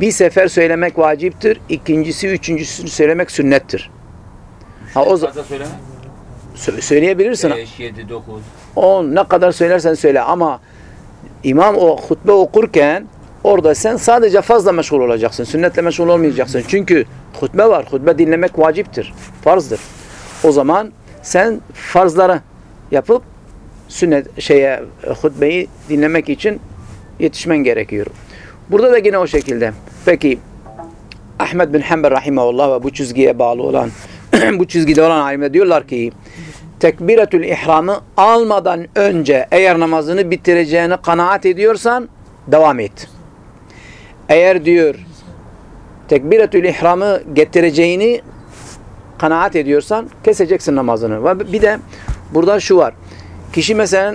Speaker 1: bir sefer söylemek vaciptir. ikincisi, üçüncüsünü söylemek sünnettir. Ha o zaman söyleyebilirsin.
Speaker 4: 5, 7, 9.
Speaker 1: 10 ne kadar söylersen söyle ama imam o hutbe okurken orada sen sadece fazla meşgul olacaksın. Sünnetle meşgul olmayacaksın. Çünkü hutbe var. Hutbe dinlemek vaciptir. Farzdır. O zaman sen farzları yapıp sünnet şeye hutbeyi dinlemek için yetişmen gerekiyor. Burada da yine o şekilde. Peki Ahmed bin Hanbel rahimahullah ve bu çizgiye bağlı olan bu çizgide olan alimler diyorlar ki tekbiretül ihramı almadan önce eğer namazını bitireceğini kanaat ediyorsan devam et. Eğer diyor tekbiretül ihramı getireceğini kanaat ediyorsan keseceksin namazını. Ve bir de burada şu var. Kişi mesela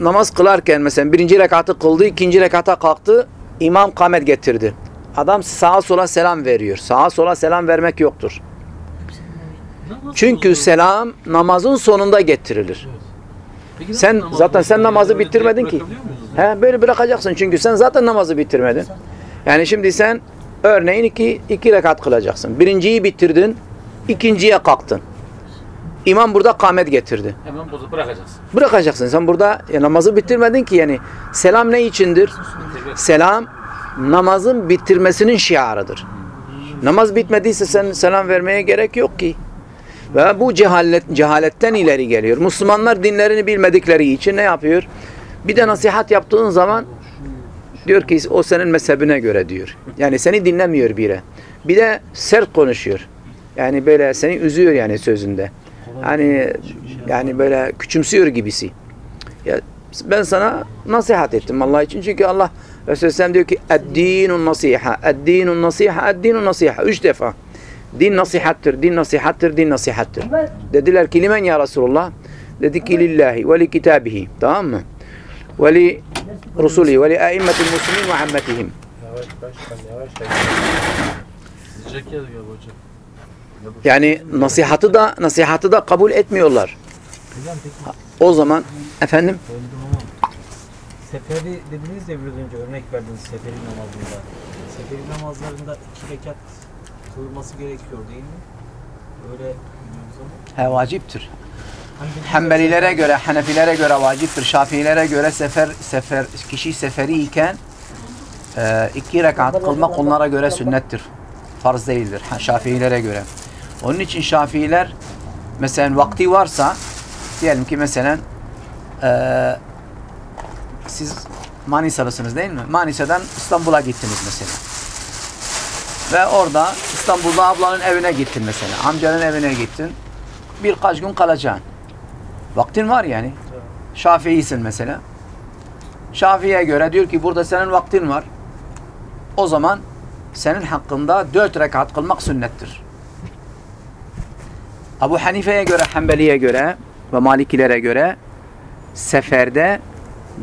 Speaker 1: namaz kılarken mesela birinci rekatı kıldı, ikinci rekata kalktı, imam kamet getirdi. Adam sağa sola selam veriyor. Sağa sola selam vermek yoktur. Çünkü selam namazın sonunda getirilir.
Speaker 5: Peki
Speaker 1: sen-
Speaker 5: namaz
Speaker 1: zaten sen namazı bitirmedin ki. He, böyle bırakacaksın çünkü sen zaten namazı bitirmedin. Yani şimdi sen örneğin iki, iki rekat kılacaksın. Birinciyi bitirdin, ikinciye kalktın. İmam burada kamet getirdi.
Speaker 4: Hemen bozup bırakacaksın.
Speaker 1: Bırakacaksın. Sen burada ya namazı bitirmedin ki yani. Selam ne içindir? Selam namazın bitirmesinin şiarıdır. Namaz bitmediyse sen selam vermeye gerek yok ki. Ve bu cehalet, cehaletten ileri geliyor. Müslümanlar dinlerini bilmedikleri için ne yapıyor? Bir de nasihat yaptığın zaman diyor ki o senin mezhebine göre diyor. Yani seni dinlemiyor bire. Bir de sert konuşuyor. Yani böyle seni üzüyor yani sözünde. Hani yani böyle küçümsüyor gibisi. Ya ben sana nasihat ettim Allah için. Çünkü Allah Resulü Sellem diyor ki Eddinun nasiha, eddinun nasiha, eddinun nasiha. Üç defa. Din nasihattır, din nasihattır, din nasihattır. Dediler ki limen ya Resulullah? Dedi ki lillahi ve li kitabihi. Tamam mı? Ve li rusulihi ve li aimmetil muslimin ve ammetihim. Yani nasihatı da nasihatı da kabul etmiyorlar. O zaman efendim
Speaker 6: seferi dediniz ya biraz önce örnek verdiniz seferi namazında. Seferi namazlarında iki rekat kılınması gerekiyor değil mi? Öyle
Speaker 1: he, vaciptir.
Speaker 6: Hani
Speaker 1: Hanbelilere göre, Hanefilere göre vaciptir. Şafilere göre sefer sefer kişi seferi iken e, iki rekat kılmak onlara göre sünnettir. Farz değildir. Ha, Şafilere göre. Onun için Şafiiler mesela vakti varsa diyelim ki mesela e, siz Manisa'lısınız değil mi? Manisa'dan İstanbul'a gittiniz mesela. Ve orada İstanbul'da ablanın evine gittin mesela. Amcanın evine gittin. Birkaç gün kalacaksın. Vaktin var yani. Şafii'sin mesela. Şafii'ye göre diyor ki burada senin vaktin var. O zaman senin hakkında dört rekat kılmak sünnettir. Abu Hanife'ye göre, Hanbeli'ye göre ve Malikilere göre seferde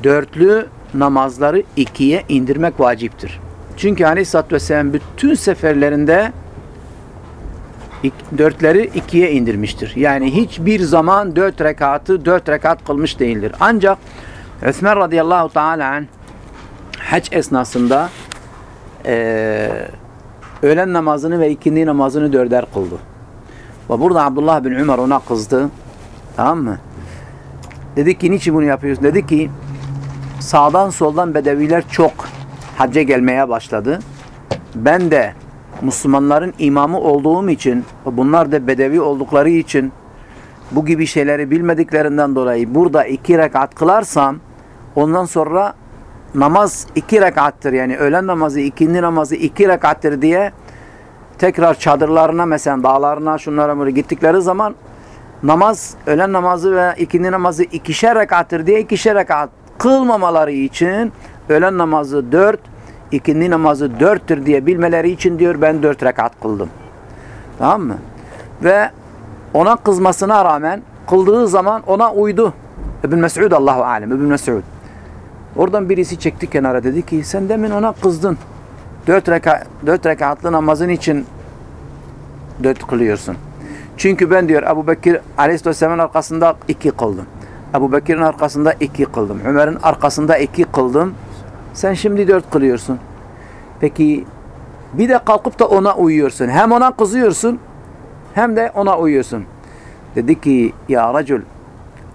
Speaker 1: dörtlü namazları ikiye indirmek vaciptir. Çünkü Aleyhisselatü Vesselam bütün seferlerinde dörtleri ikiye indirmiştir. Yani hiçbir zaman dört rekatı dört rekat kılmış değildir. Ancak Osman radıyallahu teala anh esnasında eee öğlen namazını ve ikindi namazını dörder kıldı. Ve burada Abdullah bin Ömer ona kızdı. Tamam mı? Dedi ki niçin bunu yapıyorsun? Dedi ki sağdan soldan bedeviler çok hacca gelmeye başladı. Ben de Müslümanların imamı olduğum için bunlar da bedevi oldukları için bu gibi şeyleri bilmediklerinden dolayı burada iki rekat kılarsam ondan sonra namaz iki rekattır yani öğlen namazı ikindi namazı iki rekattır diye tekrar çadırlarına mesela dağlarına şunlara böyle gittikleri zaman namaz öğlen namazı ve ikindi namazı ikişer rekattır diye ikişer rekat kılmamaları için öğlen namazı dört ikindi namazı dörttür diye bilmeleri için diyor ben dört rekat kıldım. Tamam mı? Ve ona kızmasına rağmen kıldığı zaman ona uydu. İbn Mes'ud Allahu alem. İbn Mes'ud. Oradan birisi çekti kenara dedi ki sen demin ona kızdın. Dört, reka, dört rekatlı namazın için dört kılıyorsun. Çünkü ben diyor Ebu Bekir Aleyhisselam'ın arkasında iki kıldım. Ebu Bekir'in arkasında iki kıldım. Ömer'in arkasında iki kıldım. Sen şimdi dört kılıyorsun. Peki bir de kalkıp da ona uyuyorsun. Hem ona kızıyorsun hem de ona uyuyorsun. Dedi ki ya racul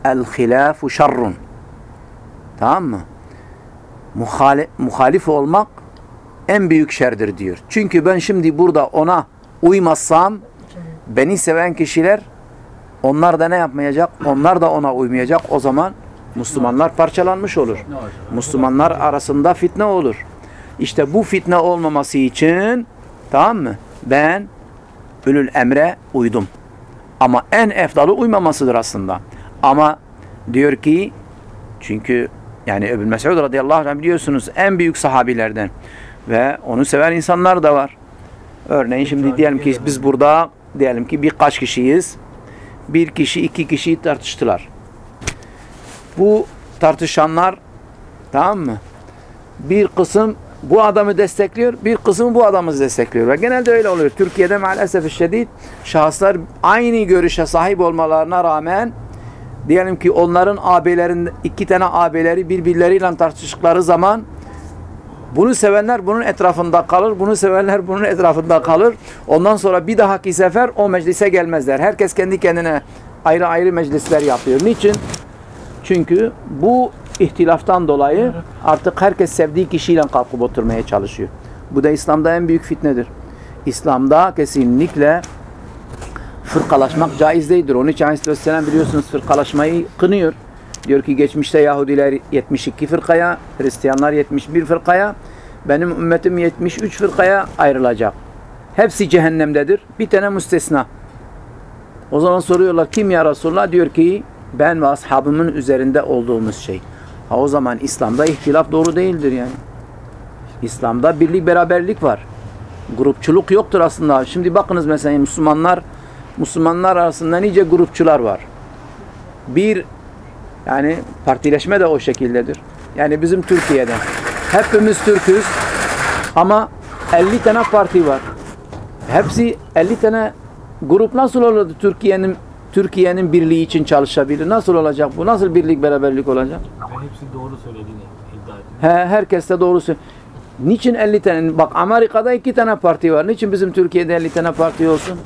Speaker 1: el hilafu şerrun. Tamam mı? Muhali, muhalif olmak en büyük şerdir diyor. Çünkü ben şimdi burada ona uymazsam beni seven kişiler onlar da ne yapmayacak? Onlar da ona uymayacak. O zaman Müslümanlar parçalanmış olur. Müslümanlar arasında fitne olur. İşte bu fitne olmaması için tamam mı? Ben ülül emre uydum. Ama en efdalı uymamasıdır aslında. Ama diyor ki çünkü yani Ebu Mesud radıyallahu anh biliyorsunuz en büyük sahabilerden ve onu seven insanlar da var. Örneğin şimdi diyelim ki biz burada diyelim ki birkaç kişiyiz. Bir kişi iki kişiyi tartıştılar. Bu tartışanlar tamam mı? Bir kısım bu adamı destekliyor, bir kısım bu adamı destekliyor. Ve genelde öyle oluyor. Türkiye'de maalesef şiddet şahıslar aynı görüşe sahip olmalarına rağmen diyelim ki onların abilerin iki tane abileri birbirleriyle tartıştıkları zaman bunu sevenler bunun etrafında kalır, bunu sevenler bunun etrafında kalır. Ondan sonra bir dahaki sefer o meclise gelmezler. Herkes kendi kendine ayrı ayrı meclisler yapıyor. Niçin? Çünkü bu ihtilaftan dolayı artık herkes sevdiği kişiyle kalkıp oturmaya çalışıyor. Bu da İslam'da en büyük fitnedir. İslam'da kesinlikle fırkalaşmak caiz değildir. Onun için Aleyhisselam biliyorsunuz fırkalaşmayı kınıyor. Diyor ki geçmişte Yahudiler 72 fırkaya, Hristiyanlar 71 fırkaya, benim ümmetim 73 fırkaya ayrılacak. Hepsi cehennemdedir. Bir tane müstesna. O zaman soruyorlar kim ya Resulullah? Diyor ki ben ve ashabımın üzerinde olduğumuz şey. Ha o zaman İslam'da ihtilaf doğru değildir yani. İslam'da birlik beraberlik var. Grupçuluk yoktur aslında. Şimdi bakınız mesela Müslümanlar Müslümanlar arasında nice grupçular var. Bir yani partileşme de o şekildedir. Yani bizim Türkiye'de hepimiz Türk'üz ama 50 tane parti var. Hepsi 50 tane grup nasıl olur Türkiye'nin Türkiye'nin birliği için çalışabilir? Nasıl olacak bu? Nasıl birlik beraberlik olacak?
Speaker 6: Ve hepsi doğru söylediğini iddia ediyor.
Speaker 1: He, herkes de doğrusu. Niçin 50 tane? Bak Amerika'da iki tane parti var. Niçin bizim Türkiye'de 50 tane parti olsun?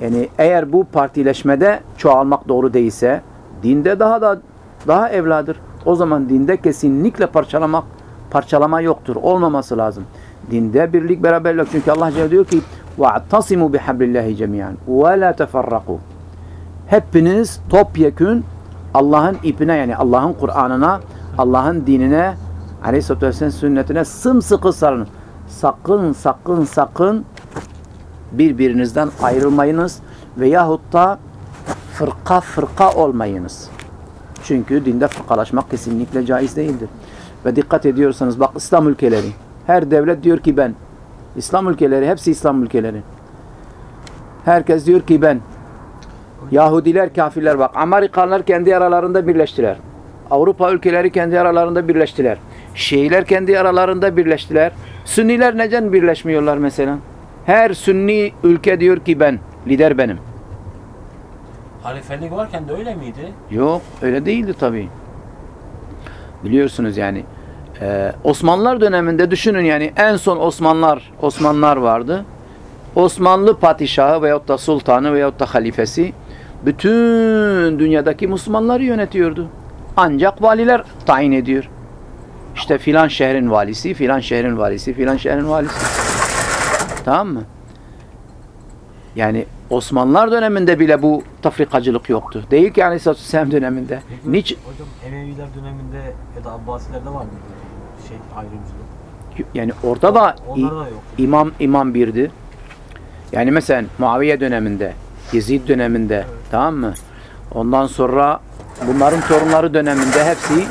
Speaker 1: Yani eğer bu partileşmede çoğalmak doğru değilse dinde daha da daha evladır. O zaman dinde kesinlikle parçalamak parçalama yoktur. Olmaması lazım. Dinde birlik beraberlik. Çünkü Allah Celle diyor ki وَاَعْتَصِمُوا بِحَبْلِ اللّٰهِ جَمِيعًا وَلَا تَفَرَّقُوا Hepiniz topyekün Allah'ın ipine yani Allah'ın Kur'an'ına, Allah'ın dinine, Aleyhisselatü Vesselam sünnetine sımsıkı sarılın. Sakın, sakın, sakın birbirinizden ayrılmayınız veyahut da fırka fırka olmayınız. Çünkü dinde fırkalaşmak kesinlikle caiz değildir. Ve dikkat ediyorsanız bak İslam ülkeleri. Her devlet diyor ki ben. İslam ülkeleri hepsi İslam ülkeleri. Herkes diyor ki ben. Yahudiler, kafirler bak. Amerikanlar kendi aralarında birleştiler. Avrupa ülkeleri kendi aralarında birleştiler. Şiiler kendi aralarında birleştiler. Sünniler neden birleşmiyorlar mesela? Her Sünni ülke diyor ki ben, lider benim.
Speaker 6: Halifelik varken de öyle miydi?
Speaker 1: Yok öyle değildi tabii. Biliyorsunuz yani e, Osmanlılar döneminde düşünün yani en son Osmanlılar Osmanlılar vardı. Osmanlı padişahı veyahut da sultanı veyahut da halifesi bütün dünyadaki Müslümanları yönetiyordu. Ancak valiler tayin ediyor. İşte filan şehrin valisi, filan şehrin valisi, filan şehrin valisi. Tamam mı? Yani Osmanlılar döneminde bile bu tafrikacılık yoktu. Değil ki Aleyhisselatü Vesselam döneminde.
Speaker 6: Peki
Speaker 1: Niçin?
Speaker 6: hocam Emeviler döneminde ya da Abbasilerde var mı şey ayrımcılık?
Speaker 1: Yani orada da
Speaker 6: da yok.
Speaker 1: imam imam birdi. Yani mesela Muaviye döneminde, Yezid döneminde tamam mı? Ondan sonra bunların torunları döneminde hepsi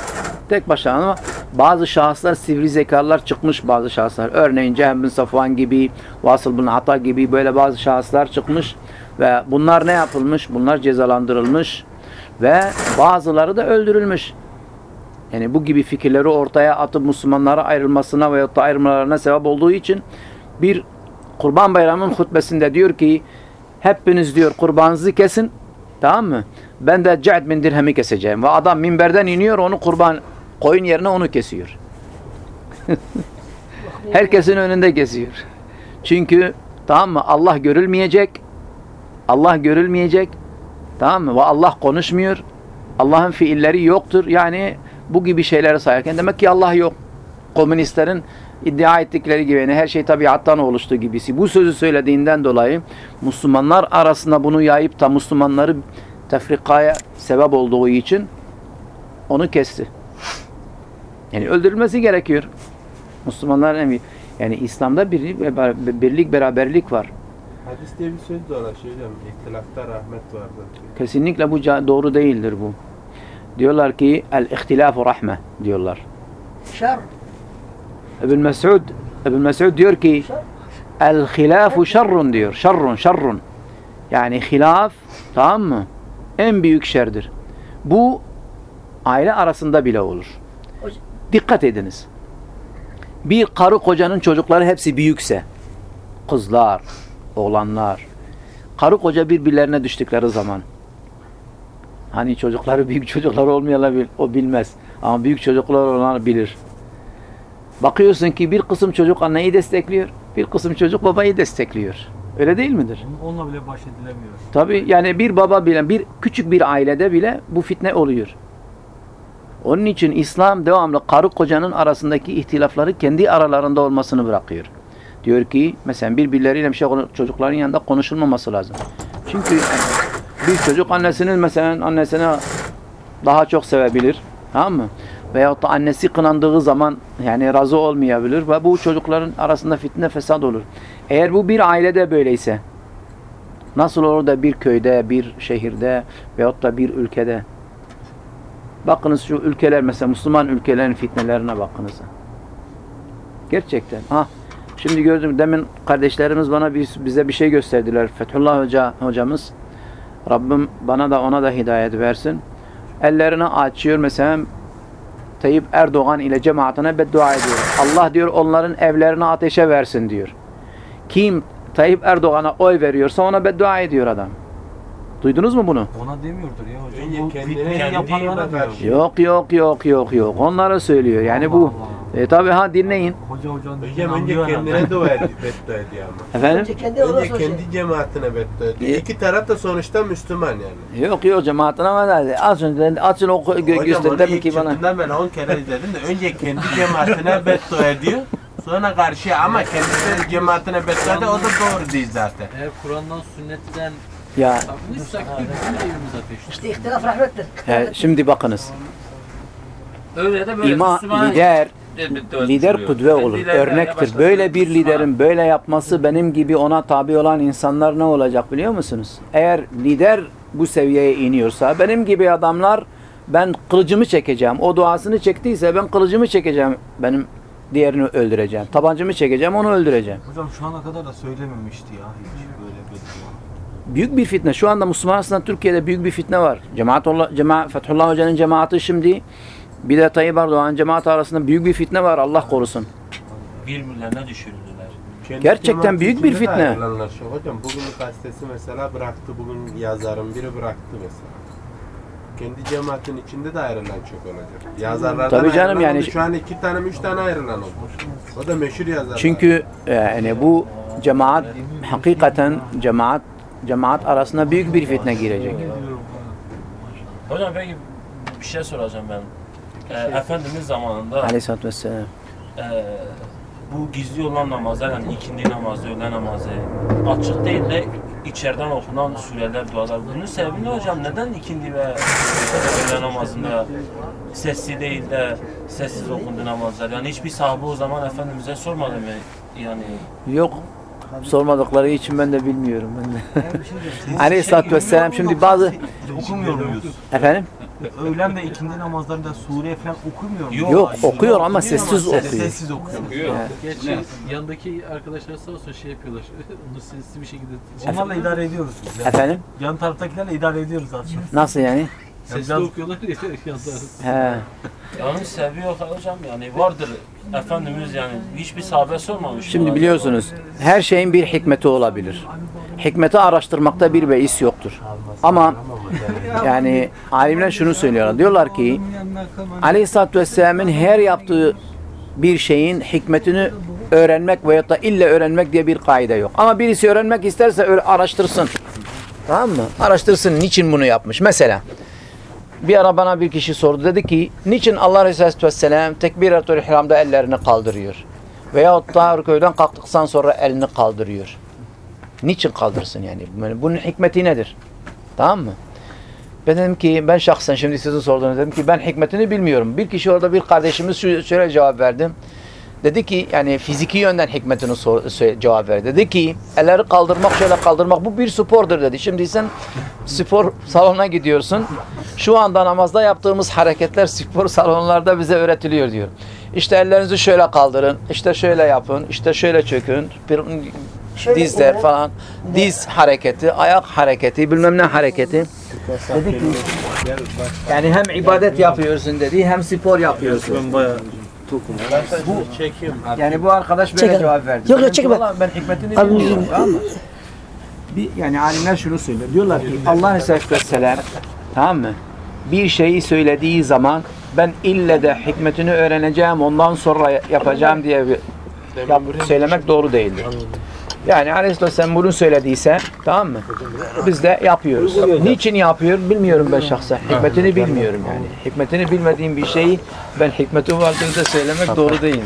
Speaker 1: tek başına ama bazı şahıslar sivri zekalılar çıkmış bazı şahıslar. Örneğin Cehm bin Safvan gibi, Vasıl bin Ata gibi böyle bazı şahıslar çıkmış ve bunlar ne yapılmış? Bunlar cezalandırılmış ve bazıları da öldürülmüş. Yani bu gibi fikirleri ortaya atıp Müslümanlara ayrılmasına veyahut da ayrılmalarına sebep olduğu için bir Kurban Bayramı'nın hutbesinde diyor ki hepiniz diyor kurbanınızı kesin tamam mı? Ben de Ca'd bin Dirhem'i keseceğim. Ve adam minberden iniyor onu kurban koyun yerine onu kesiyor. Herkesin önünde kesiyor. Çünkü tamam mı? Allah görülmeyecek. Allah görülmeyecek. Tamam mı? Ve Allah konuşmuyor. Allah'ın fiilleri yoktur. Yani bu gibi şeyleri sayarken demek ki Allah yok. Komünistlerin iddia ettikleri gibi yani her şey tabiattan oluştuğu gibisi. Bu sözü söylediğinden dolayı Müslümanlar arasında bunu yayıp da Müslümanları tefrikaya sebep olduğu için onu kesti. Yani öldürülmesi gerekiyor. Müslümanların en yani İslam'da birlik, birlik beraberlik var.
Speaker 7: Hadiste bir söz dolaşıyor hocam. İhtilafta rahmet vardır.
Speaker 1: Kesinlikle bu doğru değildir bu. Diyorlar ki el ihtilafu rahme diyorlar.
Speaker 2: Şer.
Speaker 1: İbn Mes'ud İbn Mes'ud diyor ki el hilafu şerrun diyor. Şerrun şerrun. Yani hilaf tamam mı? En büyük şerdir. Bu aile arasında bile olur. Dikkat ediniz. Bir karı kocanın çocukları hepsi büyükse kızlar, oğlanlar karı koca birbirlerine düştükleri zaman hani çocukları büyük çocuklar olmayanlar o bilmez ama büyük çocuklar olanlar bilir. Bakıyorsun ki bir kısım çocuk anneyi destekliyor, bir kısım çocuk babayı destekliyor. Öyle değil midir?
Speaker 6: Onunla bile baş edilemiyor.
Speaker 1: Tabii yani bir baba bile, bir küçük bir ailede bile bu fitne oluyor. Onun için İslam devamlı karı kocanın arasındaki ihtilafları kendi aralarında olmasını bırakıyor. Diyor ki mesela birbirleriyle bir şey çocukların yanında konuşulmaması lazım. Çünkü bir çocuk annesinin mesela annesine daha çok sevebilir. Tamam mı? Veyahut da annesi kınandığı zaman yani razı olmayabilir ve bu çocukların arasında fitne fesat olur. Eğer bu bir ailede böyleyse nasıl olur da bir köyde, bir şehirde veyahut da bir ülkede bakınız şu ülkeler mesela Müslüman ülkelerin fitnelerine bakınız. Gerçekten. Ha şimdi gördüm demin kardeşlerimiz bana bir, bize bir şey gösterdiler. Fethullah Hoca hocamız Rabbim bana da ona da hidayet versin. Ellerini açıyor mesela Tayyip Erdoğan ile cemaatine beddua ediyor. Allah diyor onların evlerini ateşe versin diyor. Kim Tayyip Erdoğan'a oy veriyorsa ona beddua ediyor adam. Duydunuz mu bunu?
Speaker 6: Ona demiyordur ya hocam. Bu
Speaker 7: kendine,
Speaker 6: fitneyi
Speaker 7: kendi
Speaker 6: yapanlara diyor.
Speaker 7: karşı.
Speaker 1: Yok yok yok yok yok. Onlara söylüyor. Yani bu
Speaker 6: Allah
Speaker 1: e, tabi ha dinleyin.
Speaker 6: Hoca hocanın
Speaker 7: Hocam önce kendine dua ediyor, beddua ediyor ama.
Speaker 1: Efendim?
Speaker 2: Önce kendi
Speaker 7: Önce
Speaker 2: sonra şey.
Speaker 7: kendi cemaatine beddua ediyor.
Speaker 1: E-
Speaker 7: İki taraf da sonuçta Müslüman yani.
Speaker 1: Yok yok cemaatine ama da açın açın o gö göster
Speaker 7: ilk
Speaker 1: ki bana.
Speaker 7: çıktığından beri 10 kere izledim de önce kendi cemaatine beddua ediyor. Sonra karşı ama kendisi cemaatine beddua ediyor o da doğru değil zaten.
Speaker 5: Eğer Kur'an'dan sünnetten
Speaker 1: Ya
Speaker 5: sapmışsak bütün evimiz ateşte.
Speaker 2: İşte ihtilaf rahmettir.
Speaker 1: e, şimdi bakınız.
Speaker 4: Öyle de böyle
Speaker 1: İma
Speaker 4: Müslüman
Speaker 1: lider
Speaker 4: lider
Speaker 1: kudve olur, örnektir. Böyle bir liderin böyle yapması benim gibi ona tabi olan insanlar ne olacak biliyor musunuz? Eğer lider bu seviyeye iniyorsa benim gibi adamlar ben kılıcımı çekeceğim. O duasını çektiyse ben kılıcımı çekeceğim. Benim diğerini öldüreceğim. Tabancamı çekeceğim onu öldüreceğim.
Speaker 6: Hocam şu ana kadar da söylememişti ya hiç böyle beddua.
Speaker 1: Büyük bir fitne. Şu anda Müslüman arasında Türkiye'de büyük bir fitne var. Cemaatullah, cema, Fethullah Hoca'nın cemaati şimdi bir de Tayyip Erdoğan cemaati arasında büyük bir fitne var. Allah korusun.
Speaker 8: birbirlerine düşürüldüler.
Speaker 7: Kendi
Speaker 1: Gerçekten büyük bir fitne.
Speaker 7: ayrılanlar. Hocam bugün gazetesi mesela bıraktı. Bugün yazarın biri bıraktı mesela. Kendi cemaatin içinde de ayrılan çok olacak. Yazarlardan
Speaker 1: Tabii canım yani-
Speaker 7: oldu. Şu an iki tane mi üç tane ayrılan oldu. O da meşhur yazarlar.
Speaker 1: Çünkü e, yani bu cemaat hakikaten cemaat cemaat arasında büyük bir fitne girecek.
Speaker 8: Hocam peki bir şey soracağım ben. Ee, Efendimiz zamanında
Speaker 1: Aleyhisselatü Vesselam.
Speaker 8: e, bu gizli olan namazlar yani ikindi namazı, öğle namazı açık değil de içeriden okunan süreler, dualar. Bunun sebebi ne hocam? Neden ikindi ve e, öğle namazında sesli değil de sessiz okundu namazlar? Yani hiçbir sahabe o zaman Efendimiz'e sormadı mı? Yani
Speaker 1: Yok. Sormadıkları için ben de bilmiyorum. Ben de. Aleyhisselatü Vesselam şimdi bazı
Speaker 6: okumuyor muyuz?
Speaker 1: efendim
Speaker 6: Öğlen ve ikindi namazlarında sure falan okumuyor muyuz?
Speaker 8: Yok,
Speaker 1: yok okuyor ama sessiz okuyor.
Speaker 6: Sessiz okuyor.
Speaker 5: Gerçi yanındaki arkadaşlar sağ olsun şey yapıyorlar. Onu sesli bir şekilde şey
Speaker 6: Onlarla idare ediyoruz biz. ya.
Speaker 1: Efendim
Speaker 6: Yan taraftakilerle idare ediyoruz aslında.
Speaker 1: nasıl yani?
Speaker 5: Sesli
Speaker 6: biraz-
Speaker 5: okuyorlar ya yanında.
Speaker 1: He.
Speaker 8: Yani sebebi yok hocam yani vardır Efendimiz yani hiçbir sahabe sormamış.
Speaker 1: Şimdi biliyorsunuz her şeyin bir hikmeti olabilir. Hikmeti araştırmakta bir beis yoktur. Ama yani alimler şunu söylüyorlar. Diyorlar ki Aleyhisselatü Vesselam'ın her yaptığı bir şeyin hikmetini öğrenmek veyahut da ille öğrenmek diye bir kaide yok. Ama birisi öğrenmek isterse öyle araştırsın. Tamam mı? Araştırsın niçin bunu yapmış. Mesela bir ara bana bir kişi sordu. Dedi ki niçin Allah Resulü Vesselam tekbiratul ihramda ellerini kaldırıyor? Veyahut da rükûden kalktıktan sonra elini kaldırıyor. Niçin kaldırsın yani? Bunun hikmeti nedir? Tamam mı? Ben dedim ki ben şahsen şimdi sizin sorduğunuz dedim ki ben hikmetini bilmiyorum. Bir kişi orada bir kardeşimiz şöyle cevap verdi. Dedi ki yani fiziki yönden hikmetini sor, cevap verdi. Dedi ki elleri kaldırmak şöyle kaldırmak bu bir spordur dedi. Şimdi sen spor salonuna gidiyorsun. Şu anda namazda yaptığımız hareketler spor salonlarda bize öğretiliyor diyor. İşte ellerinizi şöyle kaldırın, işte şöyle yapın, işte şöyle çökün, bir,
Speaker 2: Şöyle
Speaker 1: dizler falan, diz hareketi, ayak hareketi, bilmem ne hareketi. Dedi ki yani hem ibadet yapıyorsun dedi, hem spor yapıyorsun.
Speaker 5: Bayağı
Speaker 7: Bu çekim.
Speaker 1: Yani bu arkadaş böyle
Speaker 2: Çek-
Speaker 1: cevap verdi.
Speaker 2: Yok, yok,
Speaker 1: Ben
Speaker 2: çekme.
Speaker 1: vallahi Ben hikmetini
Speaker 2: Abi,
Speaker 1: bilmiyorum tamam mı? Bir, yani alimler şunu söylüyor. Diyorlar ki Allah Aleyhisselatü Vesselam tamam mı? Bir şeyi söylediği zaman ben ille de hikmetini öğreneceğim ondan sonra yapacağım diye bir yap- söylemek doğru değildir. Yani Aleyhisselatü Vesselam bunu söylediyse tamam mı? Biz de yapıyoruz. Niçin yapıyor bilmiyorum ben şahsen. Hikmetini bilmiyorum yani. Hikmetini bilmediğim bir şeyi ben hikmeti vardır da söylemek doğru yani.